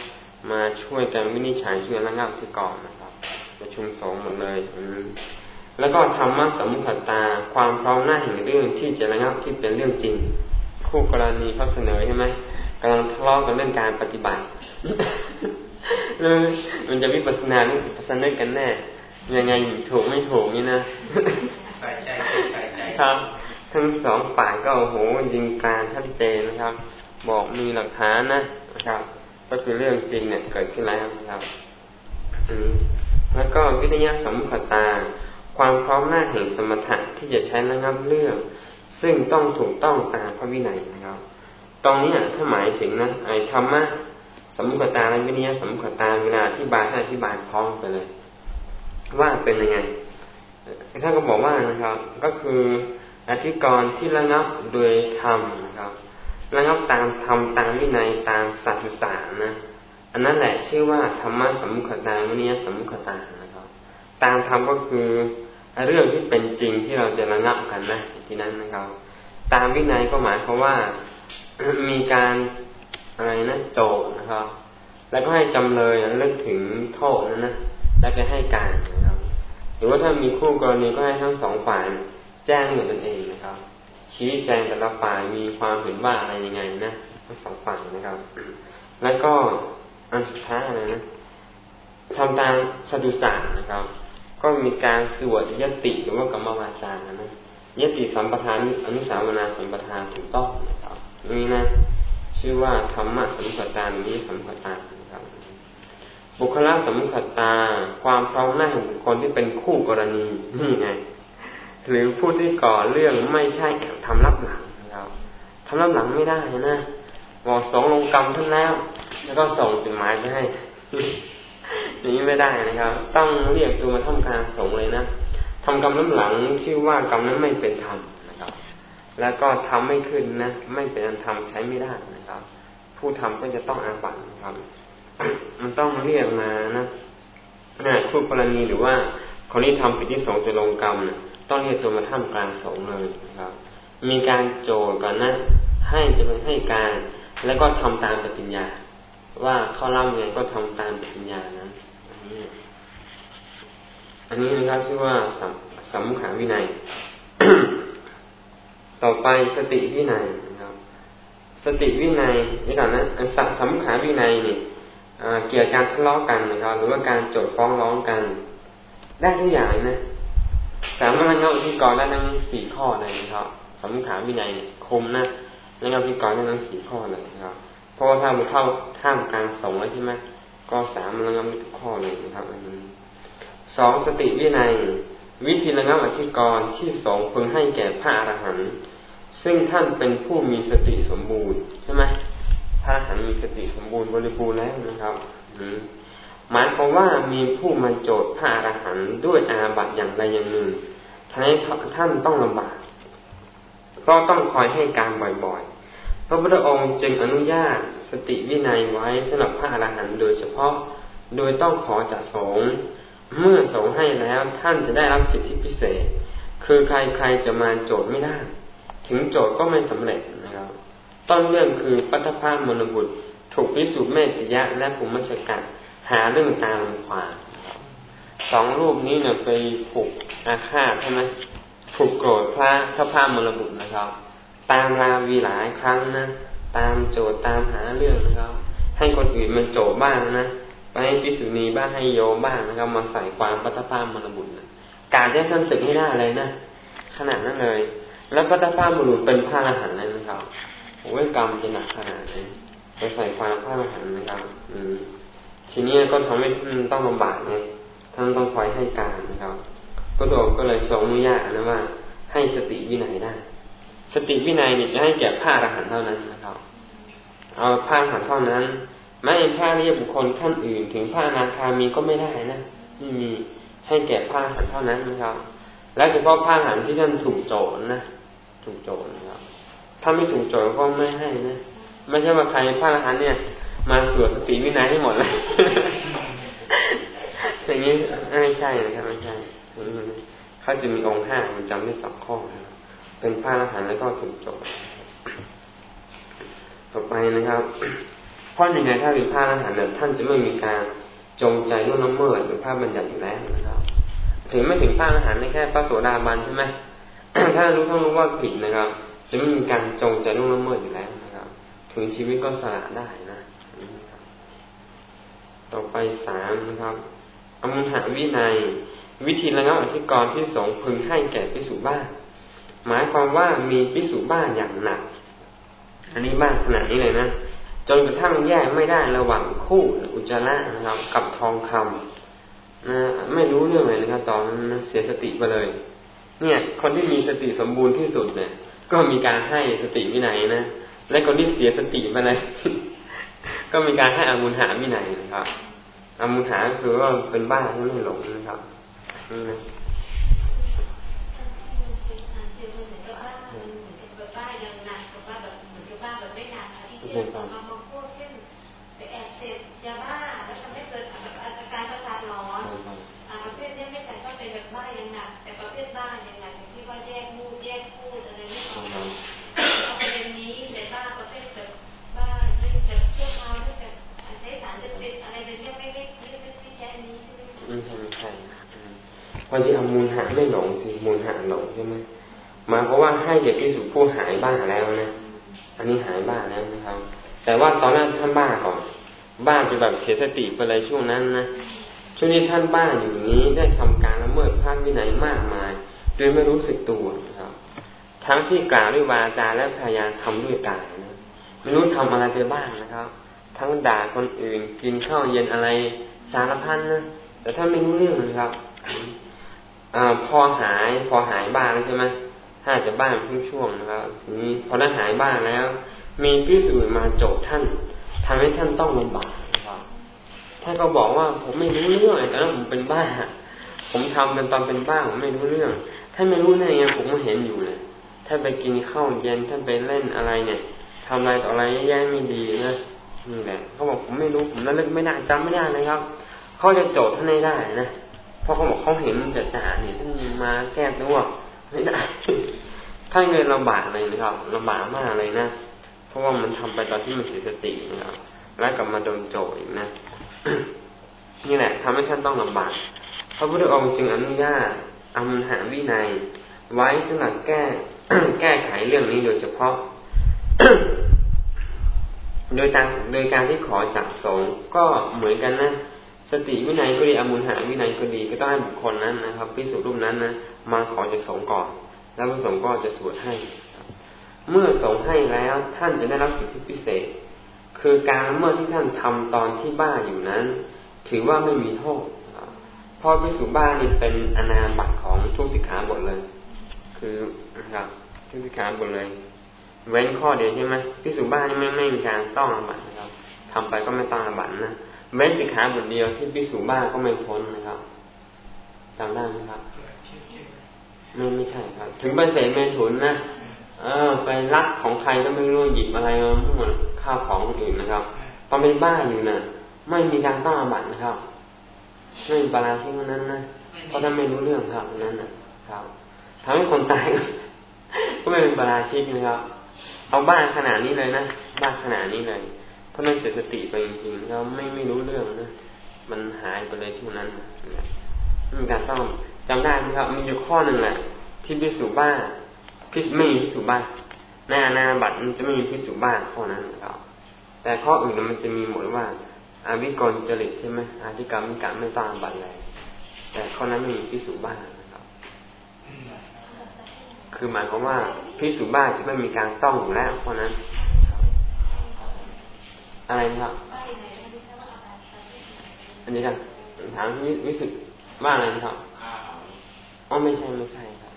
มาช่วยกันวินิจฉัยช่วยระงับที่กรนะครับประชุมสงฆ์หมดเลยแล้วก็ธรรมะสมุขตา ความพร้อมหน้าแห่งเรื่องที่จะระงับที่เป็นเรื่องจริง คู่กรณีเขาเสนอใช่ไหมกำลังทะเลาะกันเรื่องการปฏิบัติ มันจะวิปัสสนาหรือปัสสนากันแน่ ยังไงถูกไม่ถูกนี่นะใส่ใจใส่ใจครับ ทั้งสองฝ่ายก็โอ้โหยิงการชัดเจนนะครับ บอกมีหลักฐานนะนะครับ ก็คือเรื่องจริงเนี่ยเกิดขึ้นแล้วนะครับแล้วก็วิทยาสมุขตา ความพร้อมหน้าแห่งสมถะที่จะใช้ระงับเรื่อง ซึ่งต้องถูกต้องตามพระวินัยนะครับ ตรงนี้ถ้าหมายถึงนะไอ้ธรรมะ สมุขตาและวิญญาสมุขตาเวลาอธิบายให้อธิบายพร้อมไปเลย ว่าเป็นยังไงท่านก็บอกว่านะครับ ก็คืออธิกรณ์ที่ระงับโดยธรรมนะครับระงับตามธรรมตามวินัยตามสัจจุสารนะอันนั้นแหละชื่อว่าธรรมะสมุขตาวิญญาสมุขตานะครับ ตามธรรมก็คือเรื่องที่เป็นจริงที่เราจะระงับกันนะที่นั้นนะครับ ตามวินัยก็หมายความว่ามีการ อะไรนะโจกนะครับ แล้วก็ให้จำเลยเลิกถึงโทษนั้นนะแล้วก็ให้การนะครับ หรือว่าถ้ามีคู่กรณีก็ให้ทั้งสองฝ่ายแจ้งเหมือนตนเองนะครับ ชี้แจงแต่ละฝ่ายมีความเห็นว่าอะไรยังไงนะทั้งสองฝ่ายนะครับ แล้วก็อันสุดท้ายอะนะทำตามสดุสานนะครับ ก็มีการสวดยติหรือว่ากรรมวาจานะยติสัมปทานอนุสาวนาสัมปทานถูกต้องนะครับนี่นะ ชื่อว่าธรรมะสัมปทานี้สัมปทาครับ บุคลาสมุขตา ความพร้อมหน้าของบุคคลที่เป็นคู่กรณีนี่ไง หรือผู้ที่ก่อเรื่องไม่ใช่แอบทำรับหลังนะครับทำรับหลังไม่ได้นะบอกสองลงกรรมท่านแล้ว แล้วก็ส่งจดหมายไปให้นี้ไม่ได้นะครับ ต้องเรียกตัวมาทำการสงเลยนะทำกรรมน้ำหลังชื่อว่ากรรมนั้นไม่เป็นธรรม แล้วก็ทำไม่ขึ้นนะ ไม่เป็นธรรมใช้ไม่ได้นะครับ ผู้ทำก็จะต้องอาบัตนะครับ มันต้องเรียกมานะนะคู่กรณีหรือว่าคนที่ทำผิดที่สงจะลงกรรมนะต้องเรียกตัวมาท่ามกลางสงเลยนะครับ มีการโจทย์ก่อนนะให้จะเป็นให้การ แล้วก็ทำตามปฏิญญา ว่าเขาเล่าไงก็ทำตามปฏิญญานะอันนี้อันนี้นะครับชื่อว่าสัมสมขาวินัย ต่อไปสติวินัยนะครับ สติวินัยนี่ก่อนนะสัสมขาวินัยเนี่ยเกี่ยวกับการทะเลาะกันนะครับ หรือว่าการโจทฟ้องร้องกัน ได้ทุกอย่างนะสามารถระงับที่กรได้ทั้งสี่ข้อเลยนะครับสมขาวินัยคมนะระงับที่กรได้ทั้งสี่ข้อเลยนะครับเพราะว่าถ้ามันเข้าท่ามกลางสงแล้วใช่ไหมก็สามระงับทุกข้อเลยนะครับอันนี้สองสติวินัย วิธีระงับอธิกรณ์ที่สองพึงให้แก่พระอรหันต์ ซึ่งท่านเป็นผู้มีสติสมบูรณ์ใช่ไหมพระอรหันต์มีสติสมบูรณ์บริบูรณ์แล้วนะครับหมายความว่ามีผู้มาโจทย์พระอรหันต์ด้วยอาบัติอย่างใดอย่างหนึ่งทำให้ท่านต้องลำบากก็ต้องคอยให้การบ่อยๆ พระพุทธองค์จึงอนุญาตสติวินัยไว้สำหรับพระอรหันต์โดยเฉพาะ โดยต้องขอจากสงฆ์เมื่อสงฆ์ให้แล้วท่านจะได้รับสิทธิพิเศษ คือใครๆจะมาโจทย์ไม่ได้ ถึงโจทย์ก็ไม่สำเร็จนะครับ ต้นเรื่องคือปัทภาพมนบุตร ถูกพิสูจน์เมติยะและภูมิชกัดหาเรื่องตาลำควาสองรูปนี้เนี่ยไปผูกอาฆาตใช่ไหมผูกโกรธพระท้าพามรบุตรนะครับ ตามราวีหลายครั้งนะตามโจทย์ตามหาเรื่องนะครับ ให้คนอื่นมันโจบ้างนะไปให้พิสุนีบ้างให้โยบ้างนะครับ มาใส่ความปัตภาพมรบุตรนะการได้ท่านศึกให้ได้เลยนะขนาดนั้นเลย แล้วก็ถ้าพระบุรุษเป็นพระอรหันต์เลยนะครับโอ้ยกรรมจะหนักขนาดไหนไปใส่ความพระอรหันต์นะครับ อืม ทีนี้ก็ทำให้ท่านต้องลำบากไงท่านต้องคอยให้การนะครับพระองค์ก็เลยทรงอนุญาตนะว่า ให้สติวินัยได้ สติวินัยเนี่ยจะให้แก่พระอรหันต์เท่านั้นนะครับ เอาพระอรหันต์เท่านั้น ไม่พระอริยบุคคลท่านอื่น ถึงพระอนาคามีก็ไม่ได้นะไม่มีให้แก่พระอรหันต์เท่านั้นนะครับ และเฉพาะพระอรหันต์ที่ท่านถูกโจทนะถูกโจทนะครับ ถ้าไม่ถูกโจทก็ไม่ให้นะไม่ใช่ว่าใครพระอรหันต์เนี่ย มาสวดสติวินัยให้หมดเลยอย่างนี้ไม่ใช่นะครับไม่ใช่เขาจะมีองค์ห้ามันจำได้สองข้อเป็นพระอรหันต์แล้วก็ถูกจบต่อไปนะครับ เพราะยังไงถ้าเป็นพระอรหันต์เนี่ยท่านจะไม่มีการจงใจล่วงละเมิดหรือภาบัญญัติอยู่แล้วนะครับ ถึงไม่ถึงพระอรหันต์แค่พระโสดาบันใช่ไหมถ้ารู้ต้องรู้ว่าผิดนะครับ จะไม่มีการจงใจล่วงละเมิดอยู่แล้วนะครับ ถึงชีวิตก็สละได้นะต่อไปสามนะครับอมุหาวินัย วิธีระงับอธิกรที่สงพึงให้แก่พิสุบ้าหมายความว่ามีพิสุบ้าอย่างหนัก อันนี้บ้าขนาดนี้เลยนะจนกระทั่งแยกไม่ได้ระหว่างคู่อุจจาระนะครับ กับทองคำนะ ไม่รู้เรื่องเลยนะครับตอนนั้นเสียสติไปเลย เนี่ย คนที่มีสติสมบูรณ์ที่สุดเนี่ย ก็มีการให้สติวินัยนะและคนที่เสียสติไปเลยก็มีการให้อามุลหาวินัยนะครับอามุลหาคือว่าเป็นบ้าที่ไม่หลงนะครับนี่นะเช่นบ พอจะเอามูลหาไม่หลงสิมูลหาหลงใช่ไหมมาเพราะว่าให้เด็กที่สุผู้หายบ้าแล้วนะอันนี้หายบ้าแล้วนะครับ แต่ว่าตอนนั้นท่านบ้าก่อน บ้าจะแบบเสียสติไปเลยช่วงนั้นนะช่วงนี้ท่านบ้าอยู่นี้ได้ทำการละเมิดพระวินัยมากมาย โดยไม่รู้สึกตัวนะครับ ทั้งที่กล่าวด้วยวาจาและพยายามทำด้วยกายนะไม่รู้ทำอะไรไปบ้างนะครับ ทั้งด่าคนอื่นกินข้าวเย็นอะไรสารพันนะแต่ท่านไม่รู้เรื่องนะครับ อพอหายพอหายบ้าแล้วใช่ไหมถ้าจะบ้านช่วงๆนะครับนี้พอท่านหายบ้านแล้ว มีพิสูจน์มาโจทย์ท่านทำให้ท่านต้องลำบากนะครับท่านก็บอกว่าผมไม่รู้เรื่องตอนนั้นผมเป็นบ้า ผมทำกันตอนเป็นบ้าผมไม่รู้เรื่องท่านไม่รู้ได้ไงผมก็เห็นอยู่เลยถ้าไปกินข้าวเย็นท่านไปเล่นอะไรเนี่ยทำอะไรต่ออะไรแย่ไม่ดีนะนี่แหละเขาบอกผมไม่รู้ผมระลึกไม่ได้จำไม่ได้นะครับเขาจะโจทย์ท่านได้นะ เพราะเขาบอกเขาเห็นจะจ่าเนี่ยท่านมาแก้ตัวไม่ได้ท่านเลยลำบากเลยนะครับลำบากมากเลยนะเพราะว่ามันทำไปตอนที่มันเสียสตินะครับแล้วกลับมาโดนโจอีกนะนี่แหละทำให้ท่านต้องลำบากพระพุทธองค์จึงอนุญาตอามหาวินัย ไว้สำหรับแก้แก้ไขเรื่องนี้โดยเฉพาะ โดยการโดยการที่ขอจากสงฆ์ก็เหมือนกันนะ สติวินัยก็ดีอมุลหาวินัยก็ดีก็ต้องให้บุคคลนั้นนะครับพิสูจรูปนั้นนะมาขอจากสงก่อน แล้วพระสงฆ์ก็จะสวดให้ เมื่อสงให้แล้วท่านจะได้รับสิทธิพิเศษ คือการเมื่อที่ท่านทำตอนที่บ้าอยู่นั้น ถือว่าไม่มีโทษเพราะพิสุบ้านี่เป็นอนาบัตของทุกสิกขาบทเลย คือนะครับทุกสิกขาบทเลย เว้นข้อเดียวใช่ไหมพิสุบ้านี่ไม่ไม่มีการต้องอาบัตนะครับทำไปก็ไม่ต้องอาบัตนะ เว้นสิกขาบทเดียวที่พิสูจบ้าก็ไม่พ้นนะครับจำได้ไหมครับไม่ไม่ใช่ครับ ถึงไปเสเมถุนนะเออ ไปรักของใครก็ไม่รู้หยิบอะไรมาหมดข้าวของคนอื่นนะครับตอนเป็นบ้าอยู่นะ่ะ ไม่มีการต้องอาบัตนะครับไม่มีปราชิกนั้นนะเพราะท่านไม่รู้เรื่องครับนั้นนะครับทำให้คนตายก็ไม่เป็นปราชิกนะครับเอาบ้าขนาดนี้เลยนะบ้าขนาดนี้เลย เพราะนั่นเสียสติไปจริงๆเราไม่ไม่รู้เรื่องนะมันหายไปเลยช่วงนั้นมีการต้องจำได้ไหมครับ มีอยู่ข้อหนึ่งแหละที่พิสูจบ้าพิสไม่มีพิสูบ้าหน้าหน้าบัตรมันจะไม่มีพิสูบ้าข้อนั้นนะครับ แต่ข้ออื่นมันจะมีหมดว่าอาวิกรจริตใช่ไหมอาธิกรรมมิกรรไม่ต้องบัตรเลยแต่ข้อนั้นไม่มีพิสูบ้านะครับ คือหมายความว่าพิสูบ้าจะไม่มีการต้องอยู่แล้วเพราะนั้น อะไรนะครับอันนี้กันถามที่วิสุทธ์ว่าอะไรนะครับอ๋อไม่ใช่ไม่ใช่ครับ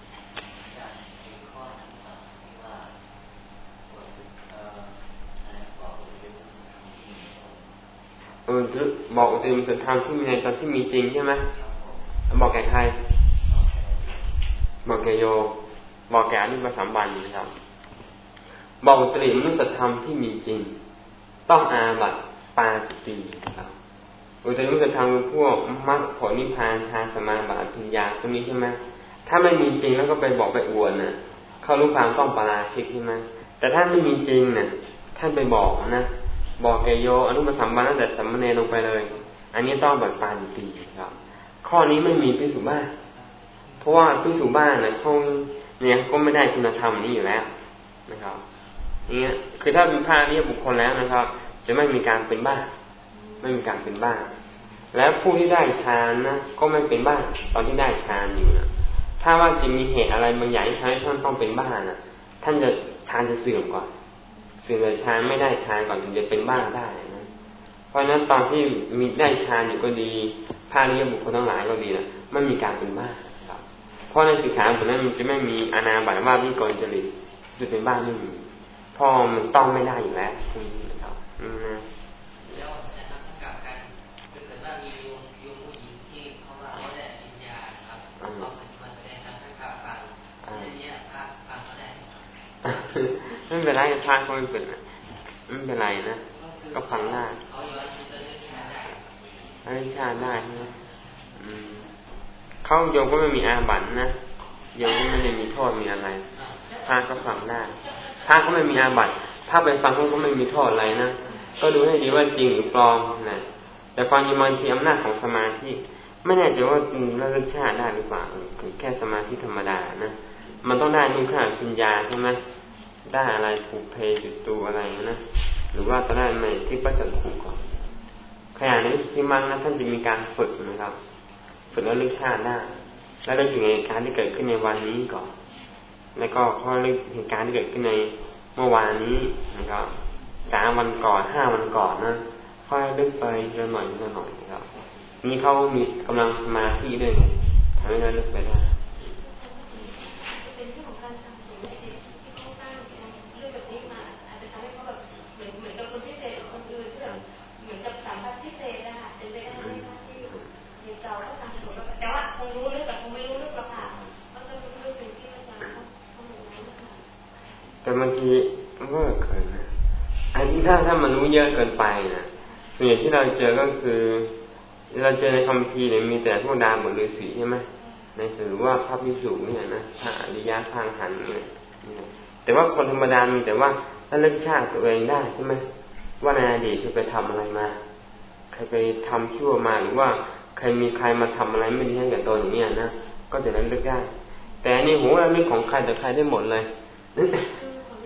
เออบอกอุตริมสุธรรมที่มีในตอนที่มีจริงใช่ไหมบอกแก่ใครบอกแก่โย บอกแก่อนุปสัมบันนะครับ บอกอุตริมุสธรรมที่มีจริง ต้องอาบัตปาจิตีครับอุตรุสธรรมพวกมรรคผลนิพพานชาสมาบัติปัญญาตรงนี้ใช่ไหมถ้าไม่มีจริงแล้วก็ไปบอกไปอวดนะ่ะ เขารู้ความต้องปราชิกใช่ไหมแต่ถ้าไม่มีจริงนะ่ะ ท่านไปบอกนะ บอกแกโยอนุปสัมบันตั้งแต่สัมมเนลงไปเลย อันนี้ต้องแบบปาจิตีครับ ข้อนี้ไม่มีพิสุบ้าเพราะว่าพิสุบ้านนะเขาเนี่ยก็ไม่ได้คุณธรรมนี้อยู่แล้วนะครับ เนี่ยคือถ้าเป็นพระนี้บุคคลแล้วนะครับ จะไม่มีการเป็นบ้า ไม่มีการเป็นบ้า แล้วผู้ที่ได้ฌานนะก็ไม่เป็นบ้าตอนที่ได้ฌานอยู่นะถ้าว่าจะมีเหตุอะไรบางอย่างที่ทำให้ท่านต้องเป็นบ้านะท่านจะฌานจะเสื่อมก่อน เสื่อมเลยฌานไม่ได้ฌานก่อนถึงจะเป็นบ้าได้นะเพราะฉะนั้นตอนที่มีได้ฌานอยู่ก็ดีพระนี้บุคคลทั้งหลายก็ดีนะไม่มีการเป็นบ้าราะในสิกขาบทนั้นมันจะไม่มีอนาบัตว่าวิกรจริตจะเป็นบ้าไม่มี พ่อมันต้องไม่ได้อยู่แล้วพวกนี้นะครับอืมนะแล้วนะครับถ้ากลับกันเกิดว่ามีโยมโยมผู้หญิงที่เขาว่าเขาได้ปัญญาครับเขามาแสดงทางข้างฟังอันนี้พระฟังเขาได้ไม่เป็นไรพระก็ไม่เป็นไม่เป็นไรนะก็ฟังได้เขาย้อนเรื่องชาได้เรื่องชาได้ใช่ไหมอืมเขาโยมก็ไม่มีอาบัตนะโยมก็ไม่ได้มีโทษมีอะไรพระก็ฟังได้ พระก็ไม่มีอาบัติถ้าไปฟังเขาก็ไม่มีโทษอะไรนะก็ดูให้ดีว่าจริงหรือปลอมนะแต่ความยิมันทีอำนาจของสมาธิไม่แน่ใจว่าเราจะชาได้หรือเปล่าคือแค่สมาธิธรรมดานะมันต้องได้นุ่งข้าปัญญาใช่ไหมได้อะไรผูกเพจุดตัวอะไรนะหรือว่าตอนแรกไม่ที่ประจันผูกก่อนขณะนี้ที่มั่งนะท่านจะมีการฝึกนะครับ ฝึกแล้วลึกชาติได้แล้วเลึกถึงเหตุการณ์ที่เกิดขึ้นในวันนี้ก่อน แล้วก็ค่อยลึกเหตุการณ์ที่เกิดขึ้นในเมื่อวานนี้นะครับสามวันก่อนห้าวันก่อนนะค่อยลึกไปเรื่อยหน่อยเรื่อยหน่อยนะครับ นี่เขามีกำลังสมาธิด้วยทำให้เราลึกไปได้ แต่บางทีมันก็เกินนะอันนี้ถ้าถ้ามันรู้เยอะเกินไปนะส่วนใหญ่ที่เราเจอก็คือ เราเจอในคำพีเนี่ยมีแต่พวกดาบทฤาษีใช่ไหมในสือว่าพระพิสุเนี่ยนะพระอริยะทางหันเนี่ยแต่ว่าคนธรรมดามีแต่ว่าถ้าเลิกชาติตัวเองได้ใช่ไหมว่าในอดีตเคยไปทำอะไรมาใครไปทำชั่วมาหรือว่าใครมีใครมาทำอะไรไม่ดีให้กับตนอย่างนี้นะก็จะระลึกได้ แต่นี่หัวระลึกของใครแต่ใครได้หมดเลย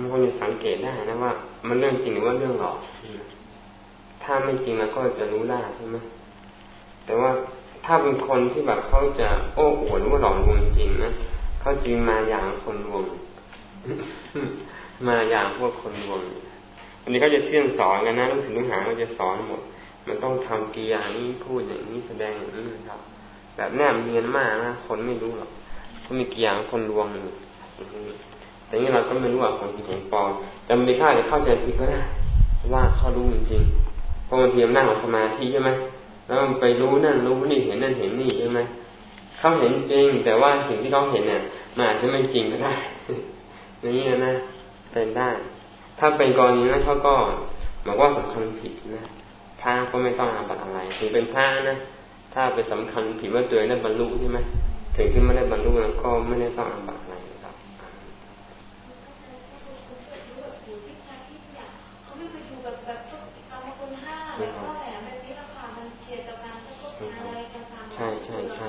มันก็จะสังเกตได้นะว่า มันเรื่องจริงหรือว่าเรื่องหลอก ถ้าไม่จริงเราก็จะรู้ได้ใช่ไหมแต่ว่าถ้าเป็นคนที่แบบเขาจะโอ้อวดหรือว่าหลอกลวงจริงนะเขาจริงมาอย่างคนลวง มาอย่างพวกคนลวงอันนี้ก็จะเที่ยงสอนกันนะลูกศิษย์ลูกหาก็จะสอนหมด มันต้องทำกิริยานี้พูดอย่างนี้แสดงอย่างนี้นะครับ แบบแนบเนียนมากนะคนไม่รู้หรอกก็มีกิริยาคนลวงอยู่ แต่นี้เราก็ไม่รู้ว่าของจริงของปลอมจำไม่ค่าจะเข้าใจผิดก็ได้ว่าเขารู้จริงๆเพราะบางทีมันนั่งสมาธิใช่ไหมแล้วมันไปรู้นั่นรู้นี่เห็นนั่นเห็นนี่ใช่ไหมเขาเห็นจริง แต่ว่าสิ่งที่เขาเห็นเนี่ยมันอาจจะไม่จริงก็ได้อย่างนี้นะเป็นได้ ถ้าเป็นกรณีนั้นเขาก็บอกว่าสำคัญผิดนะพระก็ไม่ต้องอาบัตอะไรถึงเป็นพระนะถ้าไปสำคัญผิดว่าตัวเองได้บรรลุใช่ไหมถึงที่ไม่ได้บรรลุแล้วก็ไม่ได้ต้องอาบัตอะไรครับ ใช่ใช่ใช่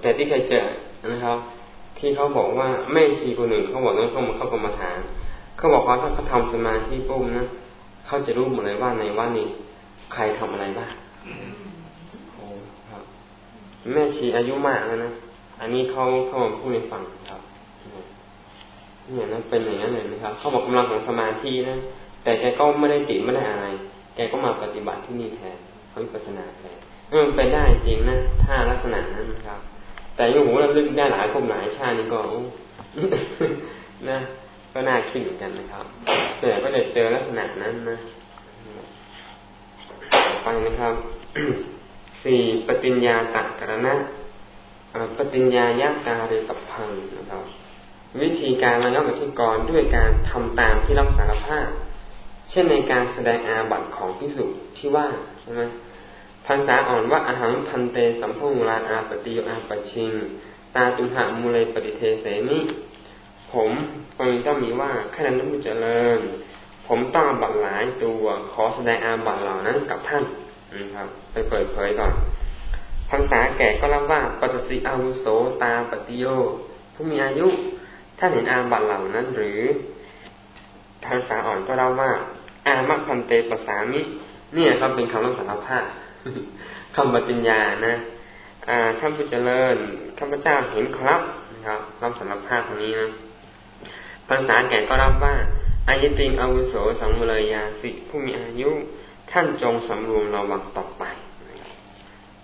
แต่ที่เคยเจอนะครับ ที่เขาบอกว่าแม่ชีคนหนึ่งเขาบอกว่าเขามาเข้ากรรมฐานเขาบอกว่าถ้าเขาทำสมาธิปุ๊บนะเขาจะรู้หมดเลยว่าในว่านี้ใครทำอะไรบ้างโอ้ครับ แม่ชีอายุมากแล้วนะอันนี้เขาเขามาพูดให้ฟังครับเนี่ยนะเป็นอย่างนั้นเลยนะครับเขาบอกกำลังของสมาธินะแต่แกก็ไม่ได้ติดไม่ได้อะไร แกก็มาปฏิบัติที่นี่แทนเขาวิปัสนาแทนมันเป็นได้จริงนะถ้าลักษณะนั้นนะครับ แต่ยังหูเราลึกได้หลายภพหลายชาตินี่ก็นะก็น่าคิดเหมือนกันนะครับส่วนใหญ่ก็จะเจอลักษณะนั้นนะไปนะครับสี่ปฏิญญาตักรณะปฏิญญายาการเรกับพังนะครับ วิธีการระงับอธิกรด้วยการทำตามที่รับสารภาพ เช่นในการแสดงอาบัติของพิสุที่ว่าใช่ไหมภาษาอ่อนว่าอาหังพันเตสัมพงราอาปฏิโยอาปชิง ตาตุหามูเลปฏิเทเสนิผมคงต้องมีว่าขณะนั้นมุเจริญ ผมต้องอาบัตหลายตัวขอแสดงอาบัตเหล่านั้นกับท่านนะครับ ไปเปิดเผยก่อนภาษาแก่ก็รับว่าปัสสิอาวุโสตาปฏิโยผู้มีอายุท่านเห็นอาบัตเหล่านั้นหรือภาษาอ่อนก็เล่าว่า อามัพันเตปสามิ เนี่ยครับเป็นคำรับสารภาพคำปฏิญญานะอาท่านผู้เจริญข้าพเจ้าเห็นครับนะครับรับสารภาพตรงนี้นะภาษาแก่ก็รับว่าอายติงอาวุโสสังเวยยาสิผู้มีอายุท่านจงสำรวมระวังต่อไป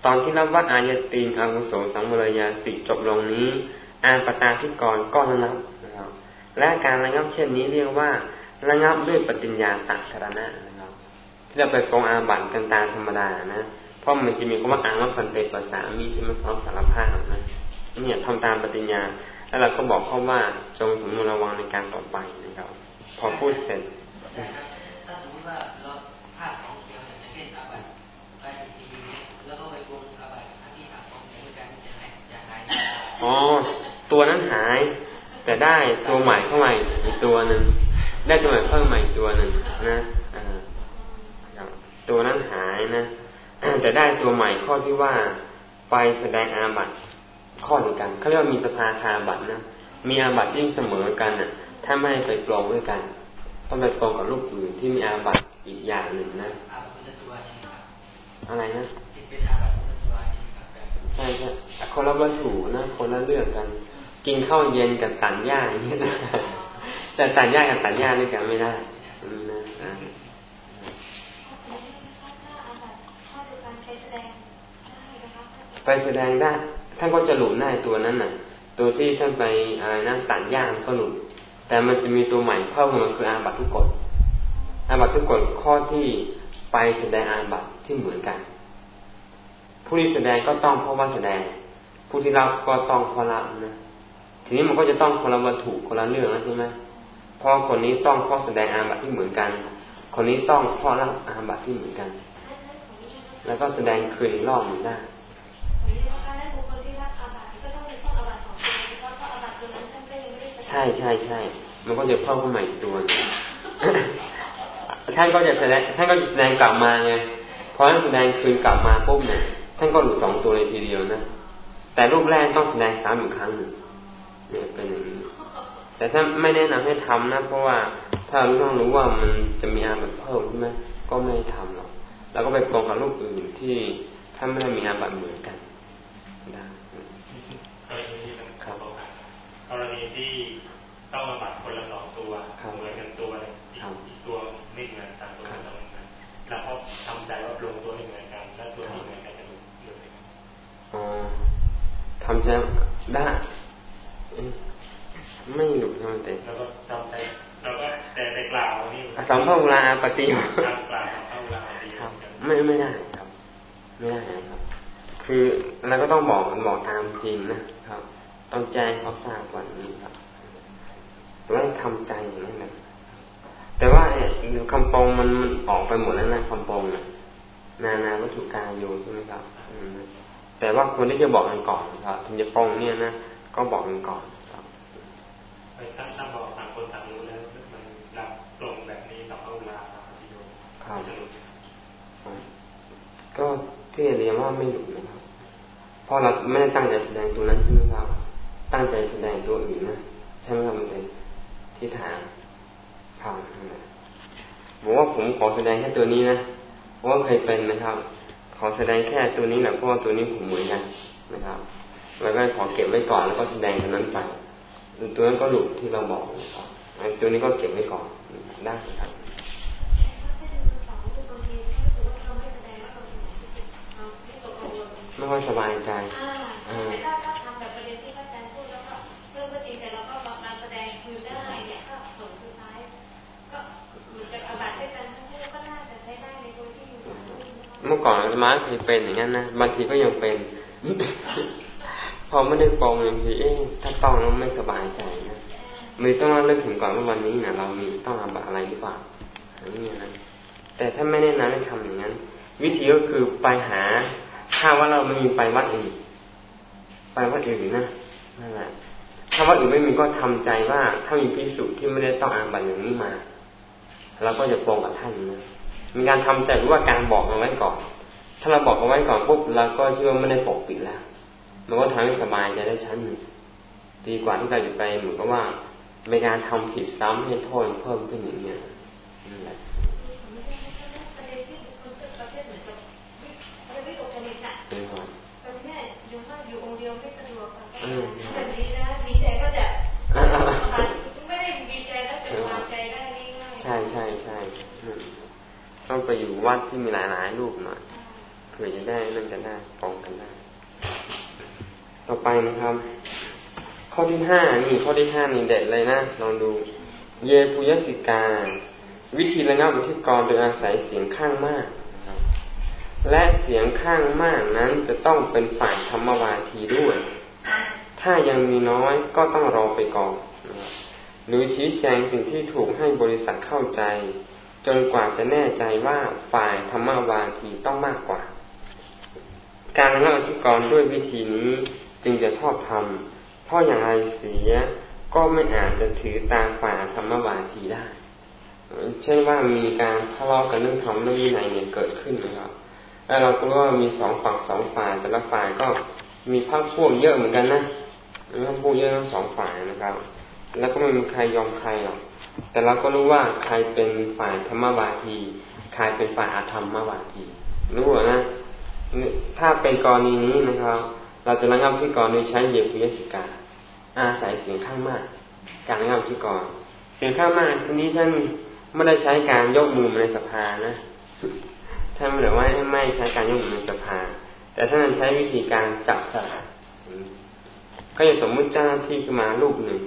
ตอนที่รับว่าอายติงอาวุโสสังเวยยาสิจบลงนี้ อาปตาที่กรก็ระงับนะครับและการระงับเช่นนี้เรียกว่า ระงับด้วยปฏิญญาตักรณะนะครับ ที่เราไปปองอาบัตกันตามธรรมดานะเพราะมันจะมีคำว่าอังว่าพันเตปสามีใช่ไหมพร้อมสารภาพนะเนี่ยทำตามปฏิญญา แล้วเราก็บอกเขาว่าจงสมมติระวังในการต่อไปนะครับ พอพูดเสร็จถ้าสมมติว่าเราภาพของเดียวอย่างเช่นอาบัตไปทีนี้แล้วก็ไปวงอาบัตที่สามของเดียวกันจะหายจะหายอ๋อตัวนั้นหาย แต่ได้ตัวใหม่เข้ามาอีกตัวหนึ่ง ได้ตัวใหม่เพิ่มใหม่ตัวหนึ่งนะตัวนั้นหายนะแต่ได้ตัวใหม่ข้อที่ว่าไปแสดงอาบัตข้อเดียวกันเขาเรียกว่ามีสภาคาบัตนะมีอาบัตที่เสมอกันอะ ถ้าไม่ไปปลงด้วยกัน ต้องไปปลงกับรูปอื่นที่มีอาบัตอีกอย่างหนึ่งนะอะไรนะใช่ใช่คนละวัตถุนะคนละเรื่องกัน กินข้าวเย็นกับตันย่าอย่างนี้นะ แต่ตันย่ากับตันย่าด้วยกันไม่ได้นะไปแสดงได้ ท่านก็จะหลุดได้ตัวนั้นน่ะ ตัวที่ท่านไปอะไรนะตัดย่างก็หลุด แต่มันจะมีตัวใหม่เพิ่มมาคืออาบัตทุกกฎอาบัตทุกกฎข้อที่ไปแสดงอาบัตที่เหมือนกัน ผู้ที่แสดงก็ต้องเพราะว่าแสดง ผู้ที่รับก็ต้องเพราะรับนะทีนี้มันก็จะต้องคนละวัตถุคนละเรื่องใช่ไหมเพราะคนนี้ต้องเพราะแสดงอาบัตที่เหมือนกัน คนนี้ต้องเพราะรับอาบัตที่เหมือนกัน แล้วก็แสดงคืนรอบหนึ่งได้ใช่ใช่ใช่มันก็จะเพิ่มขึ้นมาอีกตัวท่านก็จะแสดงท่านก็จะแสดงกลับมาไงพอท่านแสดงคืนกลับมาปุ๊บเนี่ยท่านก็หลุดสองตัวเลยทีเดียวนะแต่รูปแรกต้องแสดงซ้ำอีกครั้งหนึ่งเนี่ยเป็นอย่างนี้ แต่ถ้าไม่แนะนำให้ทำนะ เพราะว่าถ้ารู้ต้องรู้ว่ามันจะมีอาบัตเพิ่มใช่ไหมก็ไม่ทำหรอกแล้วก็ไปปรงกับรูปอื่นที่ถ้าไม่ได้มีอาบัตเหมือนกันได้กรณีที่ต้องมาบัตรคนละสองตัวเหมือนกันตัวอีกตัวไม่เหมือนกันตัวไม่เหมือนกันแล้วก็ทำใจว่าลงตัวไม่เหมือนกันแล้วตัวไม่เหมือนกันจะดูดูอ๋อทำใจได้ ไม่หลุดใช่ไหมแต่แล้วก็ทำใจแล้วก็แต่แต่กล่าวนี่สัมภาวราปฏิโยกล่าวสัมภาวราปฏิโยไม่ไม่ได้ครับไม่ได้ครับ คือเราก็ต้องบอกบอกตามจริงนะครับ ต้องแจ้งเขาทราบก่อนนี้ครับแต่ว่าทำใจอย่างนั้นนะแต่ว่าเนี่ยคำปองมันมันออกไปหมดแล้วนะคำปองนะนานาวัตถุกายโยใช่ไหมครับแต่ว่าคนที่จะบอกกันก่อนครับถึงจะปองเนี่ยนะก็บอกกันก่อน ครับถ้าถ้าบอกต่างคนต่างรู้แล้วมันรับตรงแบบนี้ต่อเอาลาต่อพิโยครับก็ทที่เรียนว่าไม่หลุดนะครับเพราะเราไม่ได้ตั้งใจแสดงตัวนั้นใช่ไหมครับ ตั้งใจแสดงตัวอื่นนะใช่ไหมครับมันเป็นที่ทางครับบอกว่าผมขอแสดงแค่ตัวนี้นะเพราะว่าเคยเป็นนะครับ ขอแสดงแค่ตัวนี้แหละเพราะว่าตัวนี้ผมเหมือนกันนะครับ แล้วก็ขอเก็บไว้ก่อนแล้วก็แสดงตัวนั้นไป ตัวนั้นก็หลุดที่เราบอกนะครับตัวนี้ก็เก็บไว้ก่อนได้ครับไม่ค่อยสบายใจอ่าถ้าถ้าทำแบบประเด็นที่พระอาจารย์พูดแล้วก็เรื่องก็จริงแต่เราก็มาแสดงคือได้เนี่ยก็ผลสุดท้ายก็เหมือนกับอาบัติด้วยกันทั้งคู่ก็น่าจะใช้ได้ในตัวที่อยู่เมื่อก่อนมาเคยเป็นอย่างนั้นนะบางทีก็ยังเป็น พอไม่ได้ปองบางทีเอ๊ะถ้าต้องแล้วไม่สบายใจนะมีต้องเลิกถึงก่อนว่าวันนี้เนี่ยเรามีต้องอาบัตอะไรหรือเปล่าอย่างนี้นะแต่ถ้าไม่แน่นอนไม่ทำอย่างนั้น วิธีก็คือไปหาถ้าว่าเราไม่มีไปวัดอื่นไปวัดอื่นนะนั่นแหละถ้าวัดอื่นไม่มีก็ทำใจว่า ถ้ามีพิสุที่ไม่ได้ต้องอาบัตอย่างนี้มาเราก็จะปรงกับท่านนะมีการทำใจหรือว่าการบอกเอาไว้ก่อน ถ้าเราบอกเอาไว้ก่อนปุ๊บเราก็เชื่อไม่ได้ปกปิดแล้ว มันก็ทำให้สบายใจได้ชั้นหนึ่งดีกว่าที่เราจะไปเหมือนกับว่าในการทำผิดซ้ำให้โทษเพิ่มขึ้นอย่างเงี้ยนั่นแหละเป็นหอดตอนนี้อยู่ว่าอยู่องเดียวไม่สะดวกค่ะแบบนี้นะมีใจก็จะไม่ได้มีใจแล้วจะวางใจได้ง่ายใช่ใช่ใช่ต้องไปอยู่วัดที่มีหลายๆรูปหน่อยเผื่อจะได้นั่นกันได้ปองกันได้ ต่อไปนะครับ ข้อที่ห้านี่ข้อที่ห้านี่เด็ดเลยนะลองดู เยปุยสิกา วิธีระงับอิทธิกรโดยอาศัยเสียงข้างมากและเสียงข้างมากนั้นจะต้องเป็นฝ่ายธรรมวาทีด้วย ถ้ายังมีน้อยก็ต้องรอไปก่อน หรือชี้แจงสิ่งที่ถูกให้บริษัทเข้าใจ จนกว่าจะแน่ใจว่าฝ่ายธรรมวาทีต้องมากกว่า การระงับอิทธิกรด้วยวิธีนี้ จึงจะชอบทำเพราะอย่างไรเสียก็ไม่อาจจะถือตามฝ่าธรรมวาทีได้ เช่นว่ามีการทะเลาะกันเรื่องธรรมเรื่องวินัยเนี่ยเกิดขึ้นนะครับแล้วเราก็ว่ามีสองฝั่งสองฝ่ายแต่ละฝ่ายก็มีภาคพวกเยอะเหมือนกันนะมีภาคพวกเยอะทั้งสองฝ่ายนะครับ แล้วก็ไม่มีใครยอมใครหรอกแต่เราก็รู้ว่าใครเป็นฝ่ายธรรมวาทีใครเป็นฝ่ายอาธรรมวาทีรู้หรือนะถ้าเป็นกรณีนี้นะครับ เราจะระงับที่กรโดยใช้เยปุยสิกา อาศัยเสียงข้างมาก การงานที่ก่อนเสียงข้างมากทีนี้ท่านไม่ได้ใช้การยกมือในสภานะท่านไม่ได้ว่าไม่ใช้การยกมือในสภา แต่ท่านใช้วิธีการจับสลากก็อย่างสมมุติเจ้าหน้าที่ขึ้นมาลูกหนึ่ง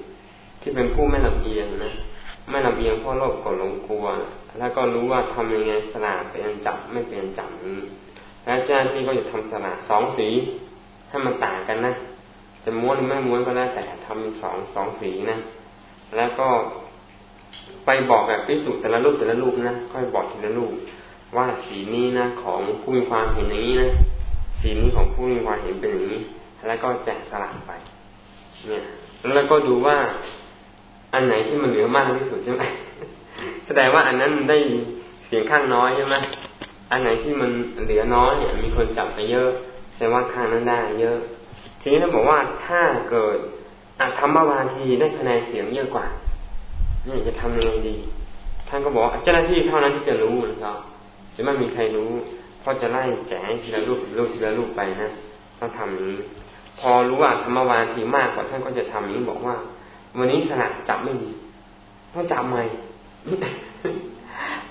ที่เป็นผู้ไม่ลำเอียงนะไม่ลำเอียงเพราะโลภกดหลงกลัว แล้วก็รู้ว่าทำยังไงสลากเป็นจับไม่เป็นจับนี้แล้วเจ้าหน้าที่ก็จะทำสลากสองสี ให้มันต่างกันนะ จะม้วนหรือไม่ม้วนก็แล้วแต่ทำสองสองสีนะ แล้วก็ไปบอกแบบพิสูจน์แต่ละรูปแต่ละรูปนะค่อยบอกทีละรูปว่าสีนี้นะของผู้มีความเห็นอย่างนี้นะสีนี้ของผู้มีความเห็นเป็นอย่างนี้ แล้วก็แจกสลักไป เนี่ย แล้วก็ดูว่า อันไหนที่มันเหลือมากที่สุดใช่ไหมแสดงว่าอันนั้นได้เสียงข้างน้อยใช่ไหมอันไหนที่มันเหลือน้อยเนี่ย มีคนจับไปเยอะ แสดงว่าข้างนั้นได้เยอะ ทีนี้ท่านบอกว่าถ้าเกิดอัธรรมวาทีได้คะแนนเสียงเยอะกว่านี่จะทำยังไงดี ท่านก็บอกเจ้าหน้าที่เท่านั้นที่จะรู้นะครับ จะไม่มีใครรู้เพราะจะไล่แจกทีละรูปทีละรูปทีละรูปไปนะต้องทำนี้ พอรู้ว่าธรรมวาทีมากกว่าท่านก็จะทำนี้บอกว่า วันนี้สลักจับไม่ดีต้องจับใหม่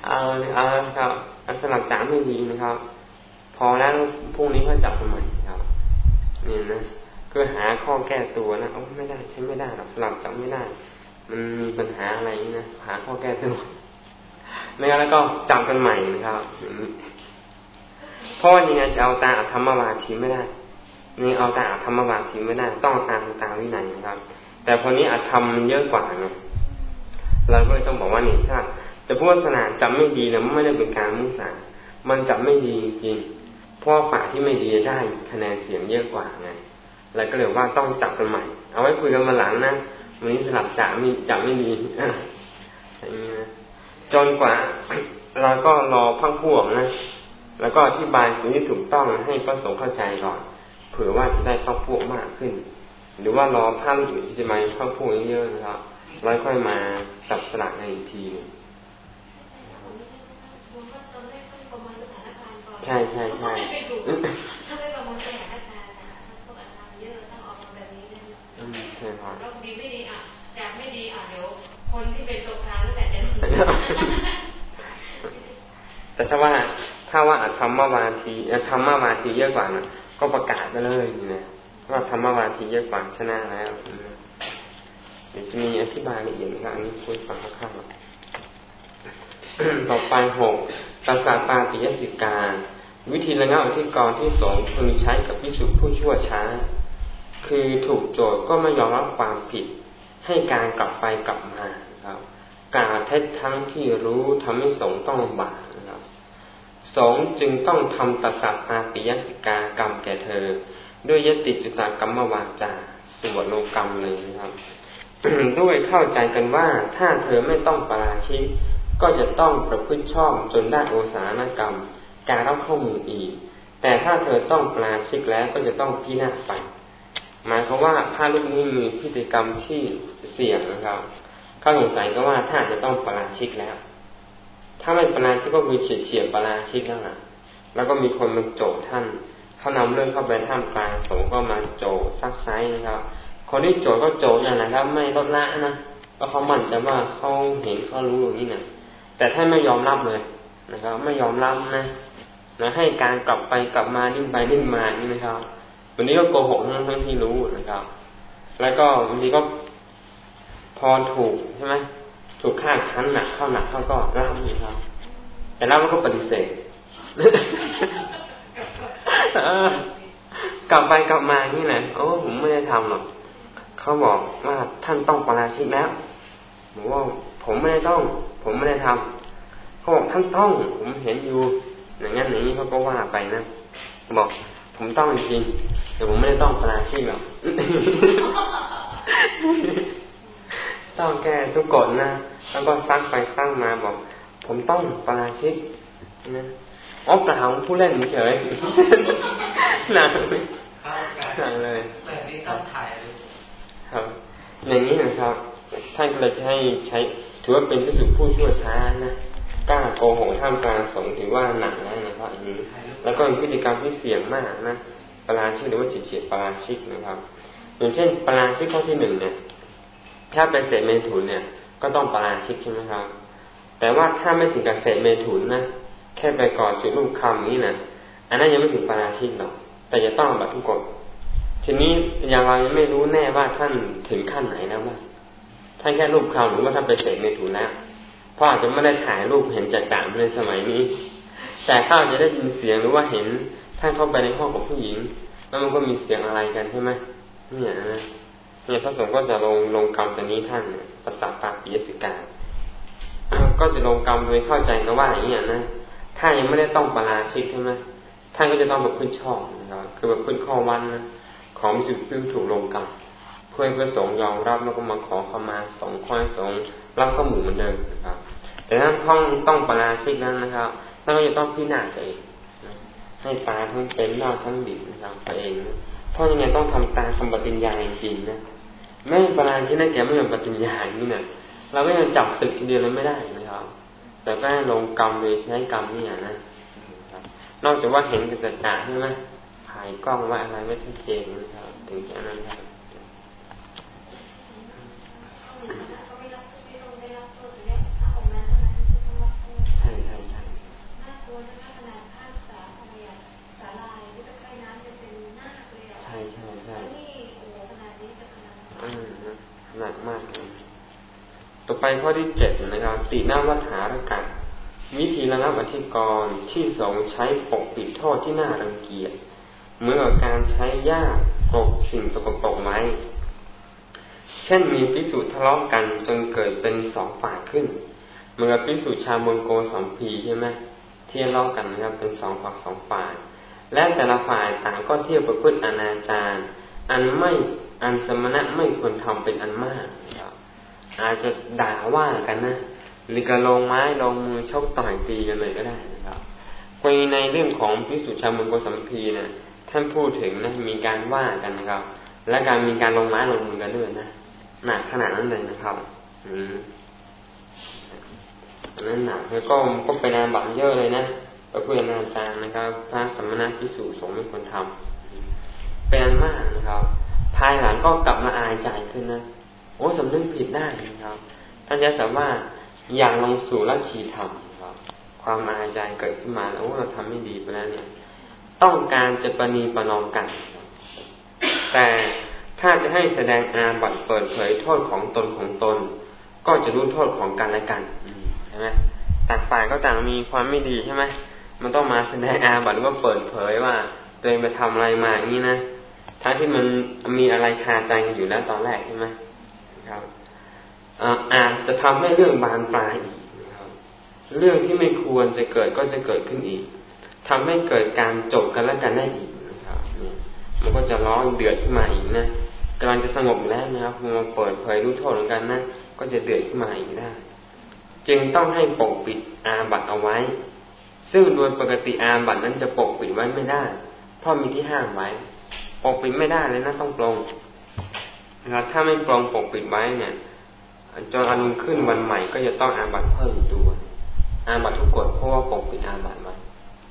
เอาเอาครับสลักจับไม่ดีนะครับ อแล้วพรุ่งนี้เขาจับใหม่ครับนี่นะคือหาข้อแก้ตัวนะโอ้ไม่ได้ใช้ไม่ได้หรอกสลับจับไม่ได้ มันมีปัญหาอะไรนี่นะหาข้อแก้ตัวไม่งั้นแล้วก็จำกันใหม่นะครับเพราะยังไงจะเอาตาธรรมวาทีไม่ได้นี่เอาตาธรรมวาทีไม่ได้ ต้องตามตาวินัยนะครับ แต่พอนี้อธรรมมันเยอะกว่าไงเราก็เลยต้องบอกว่านี่ถ้าจะพูดศาสนาจำไม่ดีนะไม่ได้เป็นการมุสามันจำไม่ดีจริง เพราะฝ่ายที่ไม่ดีได้คะแนนเสียงเยอะกว่าไงแล้วก็เลยว่าต้องจับกันใหม่ เอาไว้คุยกันมาหลังนะวันนี้สลับจ่ามีจับไม่ดีอย่างนี้นะจนกว่าเราก็รอพักพวกนะ แล้วก็อธิบายสิ่งที่ถูกต้องให้พระสงฆ์เข้าใจก่อน เผื่อว่าจะได้เข้าพวกมากขึ้น หรือว่ารอภาพอื่นที่จะมาเข้าพวกเยอะๆนะครับแล้วค่อยมาจับสลากในอีกทีนึง ใช่ใช่ใช่ถ้าไม่ประมวลสถานการณ์นะพวกอาจารย์เยอะต้องออกมาแบบนี้นะใช่ครับแล้วดีไม่ดีอะอยากไม่ดีอะเดี๋ยวคนที่เป็นตกทางตั้งแต่จะแต่ถ้าว่าถ้าว่าธรรมวาทีธรรมวาทีเยอะกว่านะก็ประกาศไปเลยนะว่าธรรมวาทีเยอะกว่าชนะแล้วเดี๋ยวจะมีอธิบายละเอียดนะครับอันนี้คุยฟังข้าวต่อไปหก ภาษาปาปิยสิกา วิธีระงับอธิกรที่สองพึงใช้กับพิสุทธผู้ชั่วช้า คือถูกโจทย์ก็ไม่ยอมรับความผิด ให้การกลับไปกลับมาครับกล่าวเท็จทั้งที่รู้ทำให้สงต้องบากนะครับสงจึงต้องทำตัสสะปาปิยสิกากรรมแก่เธอ ด้วยยติจุตากรรมวาจาสวดโลกรรมเลยนะครับด้วยเข้าใจกันว่าถ้าเธอไม่ต้องปราชิก ก็จะต้องประพฤติชอบจนได้โอสานกรรม การรับข้อมูลอีก แต่ถ้าเธอต้องปราชิกแล้วก็จะต้องพินาศไป หมายความว่าพระลูกนี้มีพฤติกรรมที่เสี่ยงนะครับเขาสงสัยก็ว่าถ้าจะต้องปราชิกแล้ว ถ้าไม่ปราชิกก็คือเฉียดเฉียดปราชิกแล้วล่ะ แล้วก็มีคนมาโจทท่าน เขานำเรื่องเข้าไปท่ามกลางสงก็มาโจซักไซนะครับ คนที่โจก็โจอย่างไรครับ ไม่ลดละนะเพราะเขามั่นใจว่าเขาเห็นเขารู้อย่างนี้นะ แต่ท่านไม่ยอมรับเลยนะครับ ไม่ยอมรับนะนะให้การกลับไปกลับมานิ่งไปนิ่งมานี่นะครับวันนี้ก็โกหกทั้งทั้งที่รู้นะครับ แล้วก็บางทีก็พอถูกใช่ไหมถูกฆ่าคั้นหนักเข้าหนักเข้าก็รับนี่ครับ แต่รับมันก็ปฏิเสธกลับไปกลับมานี่แหละโอ้ผมไม่ได้ทำหรอกเขาบอกว่าท่านต้องประราชิกแล้วบอกว่า ผมไม่ได้ต้อง ผมไม่ได้ทำเขาบอกท่านต้องผมเห็นอยู่ อย่างนั้นอย่างนี้เขาก็ว่าไปนะบอก ผมต้องจริงแต่ผมไม่ได้ต้องปราชิกหรอกต้องแก้ทุกกฎนะแล้วก็ซักไปซักมาบอก ผมต้องปราชิกนะอ๋อเปล่าผู้เล่นเฉยหนักเลยหนักเลยแบบนี้ต้องถ่ายครับอย่างนี้นะครับ ท่านก็เลยจะให้ใช้ ถือว่าเป็นพิสุผู้ชั่วช้านะกล้าโกหกท่ามกลางสงถือว่าหนักแล้วนะครับอันนี้ แล้วก็เป็นพฤติกรรมที่เสี่ยงมากนะปราชิกหรือว่าจิตเฉียดปราชิกนะครับ อย่างเช่นปราชิกข้อที่หนึ่งเนี่ย ถ้าเป็นเศษเมถุนเนี่ย ก็ต้องปราชิกใช่ไหมครับ แต่ว่าถ้าไม่ถึงกับเศษเมถุนนะแค่ไปก่อจุดรูปคำนี้นะอันนั้นยังไม่ถึงปราชิกหรอกแต่จะต้องแบบทุกกฎทีนี้อย่างเรายังไม่รู้แน่ว่าท่านถึงขั้นไหนแล้วว่า ท่านแค่รูปคำหรือว่าท่านไปเสกในถุนแล้วเพราะอาจจะไม่ได้ถ่ายรูปเห็นจัดจ่าในสมัยนี้ แต่ข้าจะได้ยินเสียงหรือว่าเห็นท่านเข้าไปในห้องของผู้หญิง แล้วมันก็มีเสียงอะไรกันใช่ไหมเนี่ยนะเนี่ยพระสงฆ์ก็จะลงลงกรรมตัวนี้ท่านภาษาปาปิยสิกาก็จะลงกรรมโดยเข้าใจกันว่าอย่างนี้นะถ้ายังไม่ได้ต้องปราชิกใช่ไหมท่านก็จะต้องแบบพื้นช่อบนะครับคือแบบพื้นข้อวันนะของมิสุพิวถูกลงกับ เพื่อพระสงฆ์ยอมรับแล้วก็มาขอขมาสองข้อสองรับข้อมูลเหมือนเดิมนะครับ แต่ถ้าต้องต้องปราชิกนั้นนะครับท่านก็จะต้องพิจารณาตัวเองให้ตาทั้งเป็นเล่าทั้งดิบนะครับตัวเองเพราะยังไงต้องทำตาคำปฏิญญาจริงนะไม่ปราชิกนั่นแกไม่ยอมปฏิญญาอย่างนี้เนี่ยเราก็ยังจับศึกทีเดียวเลยไม่ได้นะครับ แต่ก็ลงกรรมโดยใช้กรรมนี่นะนอกจากว่าเห็นกันจัดๆใช่ไหมถ่ายกล้องว่าอะไรไม่ชัดเจนนะครับถึงแค่นั้นครับใช่ใช่ใช่ใช่ใช่ใช่ หนักมากเลยต่อไปข้อที่เจ็ดนะครับ ติหน้าวัฏหารกันวิธีระงับอธิกรณ์ที่สองใช้ปกปิดโทษที่น่ารังเกียจเมื่อการใช้ยากกบสิ่งสกปรกไว้ ช่นมีพิสูจน์ทะเลาะกันจนเกิดเป็นสองฝ่ายขึ้นเมื่อพิสูจน์ชาบนโกสัมพีใช่ไหมที่ทะเลาะกันนะครับเป็นสองฝั่งสองฝ่าย และแต่ละฝ่ายต่างก็เที่ยวประพฤติอนาจารอันไม่อันสมณะไม่ควรทำเป็นอันมากอาจจะด่าว่ากันนะหรือก็ลงไม้ลงมือชกต่อยตีกันเลยก็ได้นะครับไปในเรื่องของพิสุชาวมุนโกสัมพีนะท่านพูดถึงนะมีการว่ากันนะครับ และการมีการลงไม้ลงมือกันด้วยนะ หนักขนาดนั้นเลยนะครับ อืมนนั้นหนักแล้วก็ก็เป็นอาบัตเยอะเลยนะพระพุทธนาจารย์นะครับ พระสมณะพิสุสงฆ์ไม่ควรทำเป็นมากนะครับ ภายหลังก็กลับมาอายใจขึ้นนะโอ้สำนึกผิดได้นะครับ ท่านจะสามารถอย่างลงสู่รัชีธรรมครับ ความอายใจเกิดขึ้นมาแล้วเราทำไม่ดีไปแล้วเนี่ย ต้องการจะประนีประนอมกัน แต่ ถ้าจะให้แสดงอาบัตเปิดเผยโทษของตนของตน ก็จะรู้โทษของกันและกันใช่ไหมต่างฝ่ายก็ต่างมีความไม่ดีใช่ไหมมันต้องมาแสดงอาบัตหรือว่าเปิดเผยว่า ตัวเองไปทำอะไรมาอย่างนี้นะทั้งที่มันมีอะไรคาใจกันอยู่แล้วตอนแรกใช่ไหมครับอาจจะทำให้เรื่องบานปลายอีกนะครับ เรื่องที่ไม่ควรจะเกิดก็จะเกิดขึ้นอีกทำให้เกิดการจบกันและกันได้อีกนะครับมันก็จะร้อนเดือดขึ้นมาอีกนะ กำลังจะสงบแล้วนะครับมาเปิดเผยรู้โทษของกันนะก็จะเดือดขึ้นมาอีกได้ จึงต้องให้ปกปิดอาบัตเอาไว้ ซึ่งโดยปกติอาบัตนั้นจะปกปิดไว้ไม่ได้ เพราะมีที่ห้ามไว้ ปกปิดไม่ได้เลยนะต้องปรงนะครับถ้าไม่ปรงปกปิดไว้เนี่ยจนอารมณ์ขึ้นวันใหม่ก็จะต้องอาบัตเพิ่มตัว อาบัตทุกกฎเพราะว่าปกปิดอาบัตไว้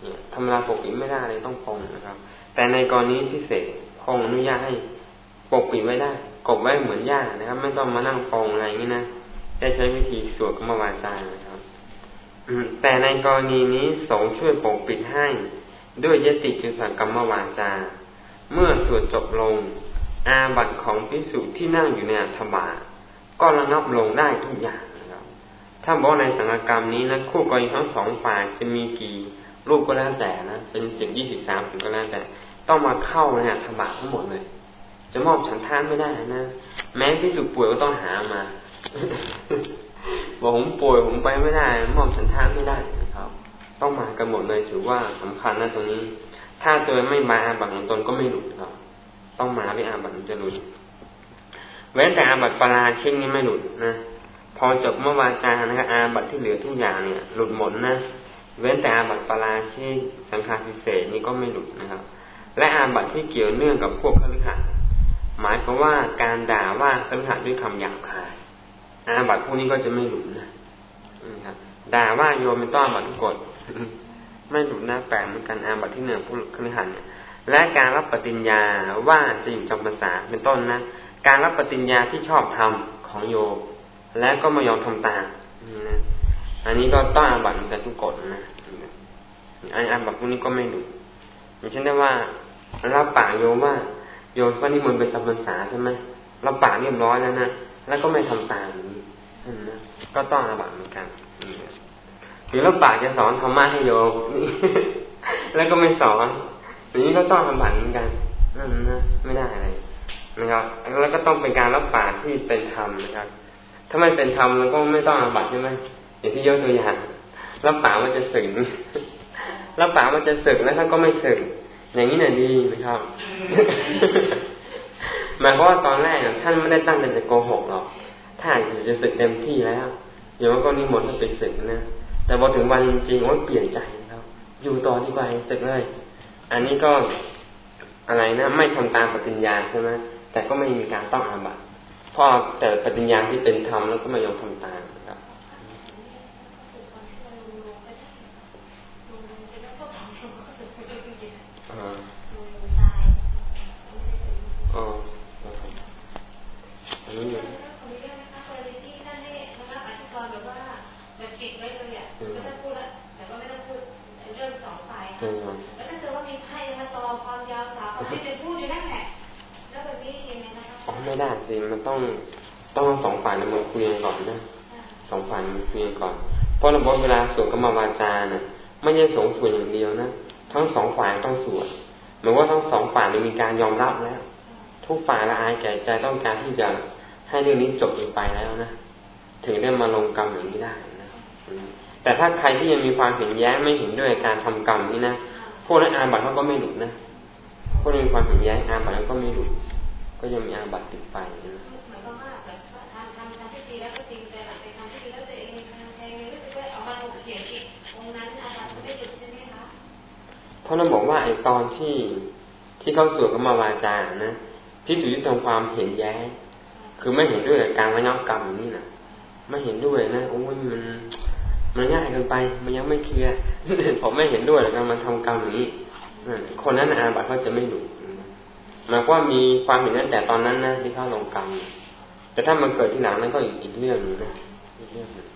เนี่ยธรรมดาปกปิดไม่ได้เลยต้องปรงนะครับ แต่ในกรณีพิเศษพงอนุญาตให้ ปกปิดไว้ได้ กบไว้เหมือนหญ้านะครับ ไม่ต้องมานั่งปองอะไรอย่างนี้นะได้ใช้วิธีสวดกรรมวาจานะครับแต่ในกรณีนี้สงช่วยปกปิดให้ด้วยยติจุสกรรมวาจา เมื่อสวดจบลง อาบัตของพิสุที่นั่งอยู่ในอัฐบาก็ระงับลงได้ทุกอย่างนะครับ ถ้าบอกในสังกรรมนี้นะคู่กรณีทั้งสองฝ่ายจะมีกี่รูปก็แล้วแต่นะเป็นสิบยี่สิบสามสิบก็แล้วแต่ ต้องมาเข้าในอัฐบาทั้งหมดเลย จะมอบฉันทานไม่ได้นะแม้พิสุป่วยก็ต้องหามาบอกผมป่วยผมไปไม่ได้ มอบฉันทานไม่ได้นะครับ ต้องมากันหมดเลยถือว่าสำคัญนะตรงนี้ ถ้าตัวไม่มาอาบัตของตนก็ไม่หลุดครับ ต้องมาไม่อาบัติจะหลุดเว้นแต่อาบัติปราชิกนี้ไม่หลุดนะพอจบเมื่อวาจานะครับอาบัติที่เหลือทุกอย่างเนี่ย หลุดหมดนะเว้นแต่อาบัติปราชิกสังฆาทิเศษนี้ก็ไม่หลุดนะครับ และอาบัติที่เกี่ยวเนื่องกับพวกคฤหัสถ์ หมายความว่าการด่าว่าคฤหัสถ์ด้วยคำหยาบคายอาบัตพวกนี้ก็จะไม่หลุดนะครับ ด่าว่าโยมเป็นต้อนบัตทุกฎไม่หลุดนะแปลกเหมือนกันอาบัตที่เหนือผู้คฤหัสถ์เนี่ย และการรับปฏิญญาว่าจะอยู่จำภาษาเป็นต้นนะการรับปฏิญญาที่ชอบทำของโยมและก็ไม่ยอมทำตามนะอันนี้ก็ต้องอาบัตเหมือนกันทุกกฎนะอันอาบัตพวกนี้ก็ไม่หลุดอย่างเช่นได้ว่ารับปากโยมว่า โยมก็นิมนต์ไปจำพรรษาใช่ไหมเราปากเรียบร้อยแล้วนะแล้วก็ไม่ทำตามนี้นะก็ต้องอาบัตเหมือนกันหรือเราปากจะสอนธรรมะให้โยมแล้วก็ไม่สอนอย่างนี้ก็ต้องอาบัตเหมือนกันนะไม่ได้อะไรนะครับ แล้วก็ต้องเป็นการรับปากที่เป็นธรรมนะครับ ถ้าไม่เป็นธรรมแล้วก็ไม่ต้องอาบัตใช่ไหมอย่างที่ยกตัวอย่างรับปากว่าจะสึกรับปากว่าจะสึกแล้วท่านก็ไม่สึก อย่างนี้น่ะดีนะครับหมายความว่าตอนแรกท่านไม่ได้ตั้งใจจะโกหกหรอกถ้าอยากจะสึกเต็มที่แล้วอย่าว่าก็นิมนต์ให้ไปสึกนะแต่พอถึงวันจริงว่าเปลี่ยนใจครับ อยู่ต่อดีกว่าสึกเลย อันนี้ก็อะไรนะ ไม่ทำตามปฏิญญาใช่ไหมแต่ก็ไม่มีการต้องอาบัติเพราะแต่ปฏิญญาที่เป็นธรรมแล้วก็ไม่ยอมทำตาม นนี้อยู่แล้วถ้าเกิดว่ามีไพ่มาต่อความยาวสาวที่จะพูดอยู่นั่นแหละแล้วแบบนี้ยังไงนะคะไม่ได้สิมันต้องต้องสองฝ่ายมาคุยกันก่อนนะสองฝ่ายมาคุยกันก่อนเพราะเราบอกเวลาสวดกรรมวาจาเนี่ยไม่ใช่สงสวดอย่างเดียวนะทั้งสองฝ่ายต้องสวดหมือนว่าทั้งสองฝ่ายมีการยอมรับแล้ว ทุกฝ่ายละอายแก่ใจต้องการที่จะ ให้เรื่องนี้จบลงไปแล้วนะถึงได้มาลงกรรมอย่างนี้ได้นะแต่ถ้าใครที่ยังมีความเห็นแย้งไม่เห็นด้วยการทำกรรมนี่นะพวกนั้นอาบัตเขาก็ไม่หลุดนะพวกนั้มีความเห็นแย้งอาบัติก็ไม่หลุดก็ยังมีอาบัตติดไปนะเพราะเราบอกว่าไอ้ตอนที่ที่เขาสวดกับมาวาจานะพิสูจน์ทำความเห็นแย้ง คือไม่เห็นด้วยกับการระงับกรรมอย่างนี้นะไม่เห็นด้วยนะโอ้ยมันมันง่ายเกินไป มันยังไม่เคลียร์ผมไม่เห็นด้วยกับการมันทำกรรมอย่างนี้คนนั้นอาบัติเขาจะไม่หลุดหมายว่ามีความเห็นนั้นแต่ตอนนั้นนะที่เขาลงกรรมแต่ถ้ามันเกิดที่หลังนั่นก็อีกอีกเรื่องนึงนะอีกเรื่องนึง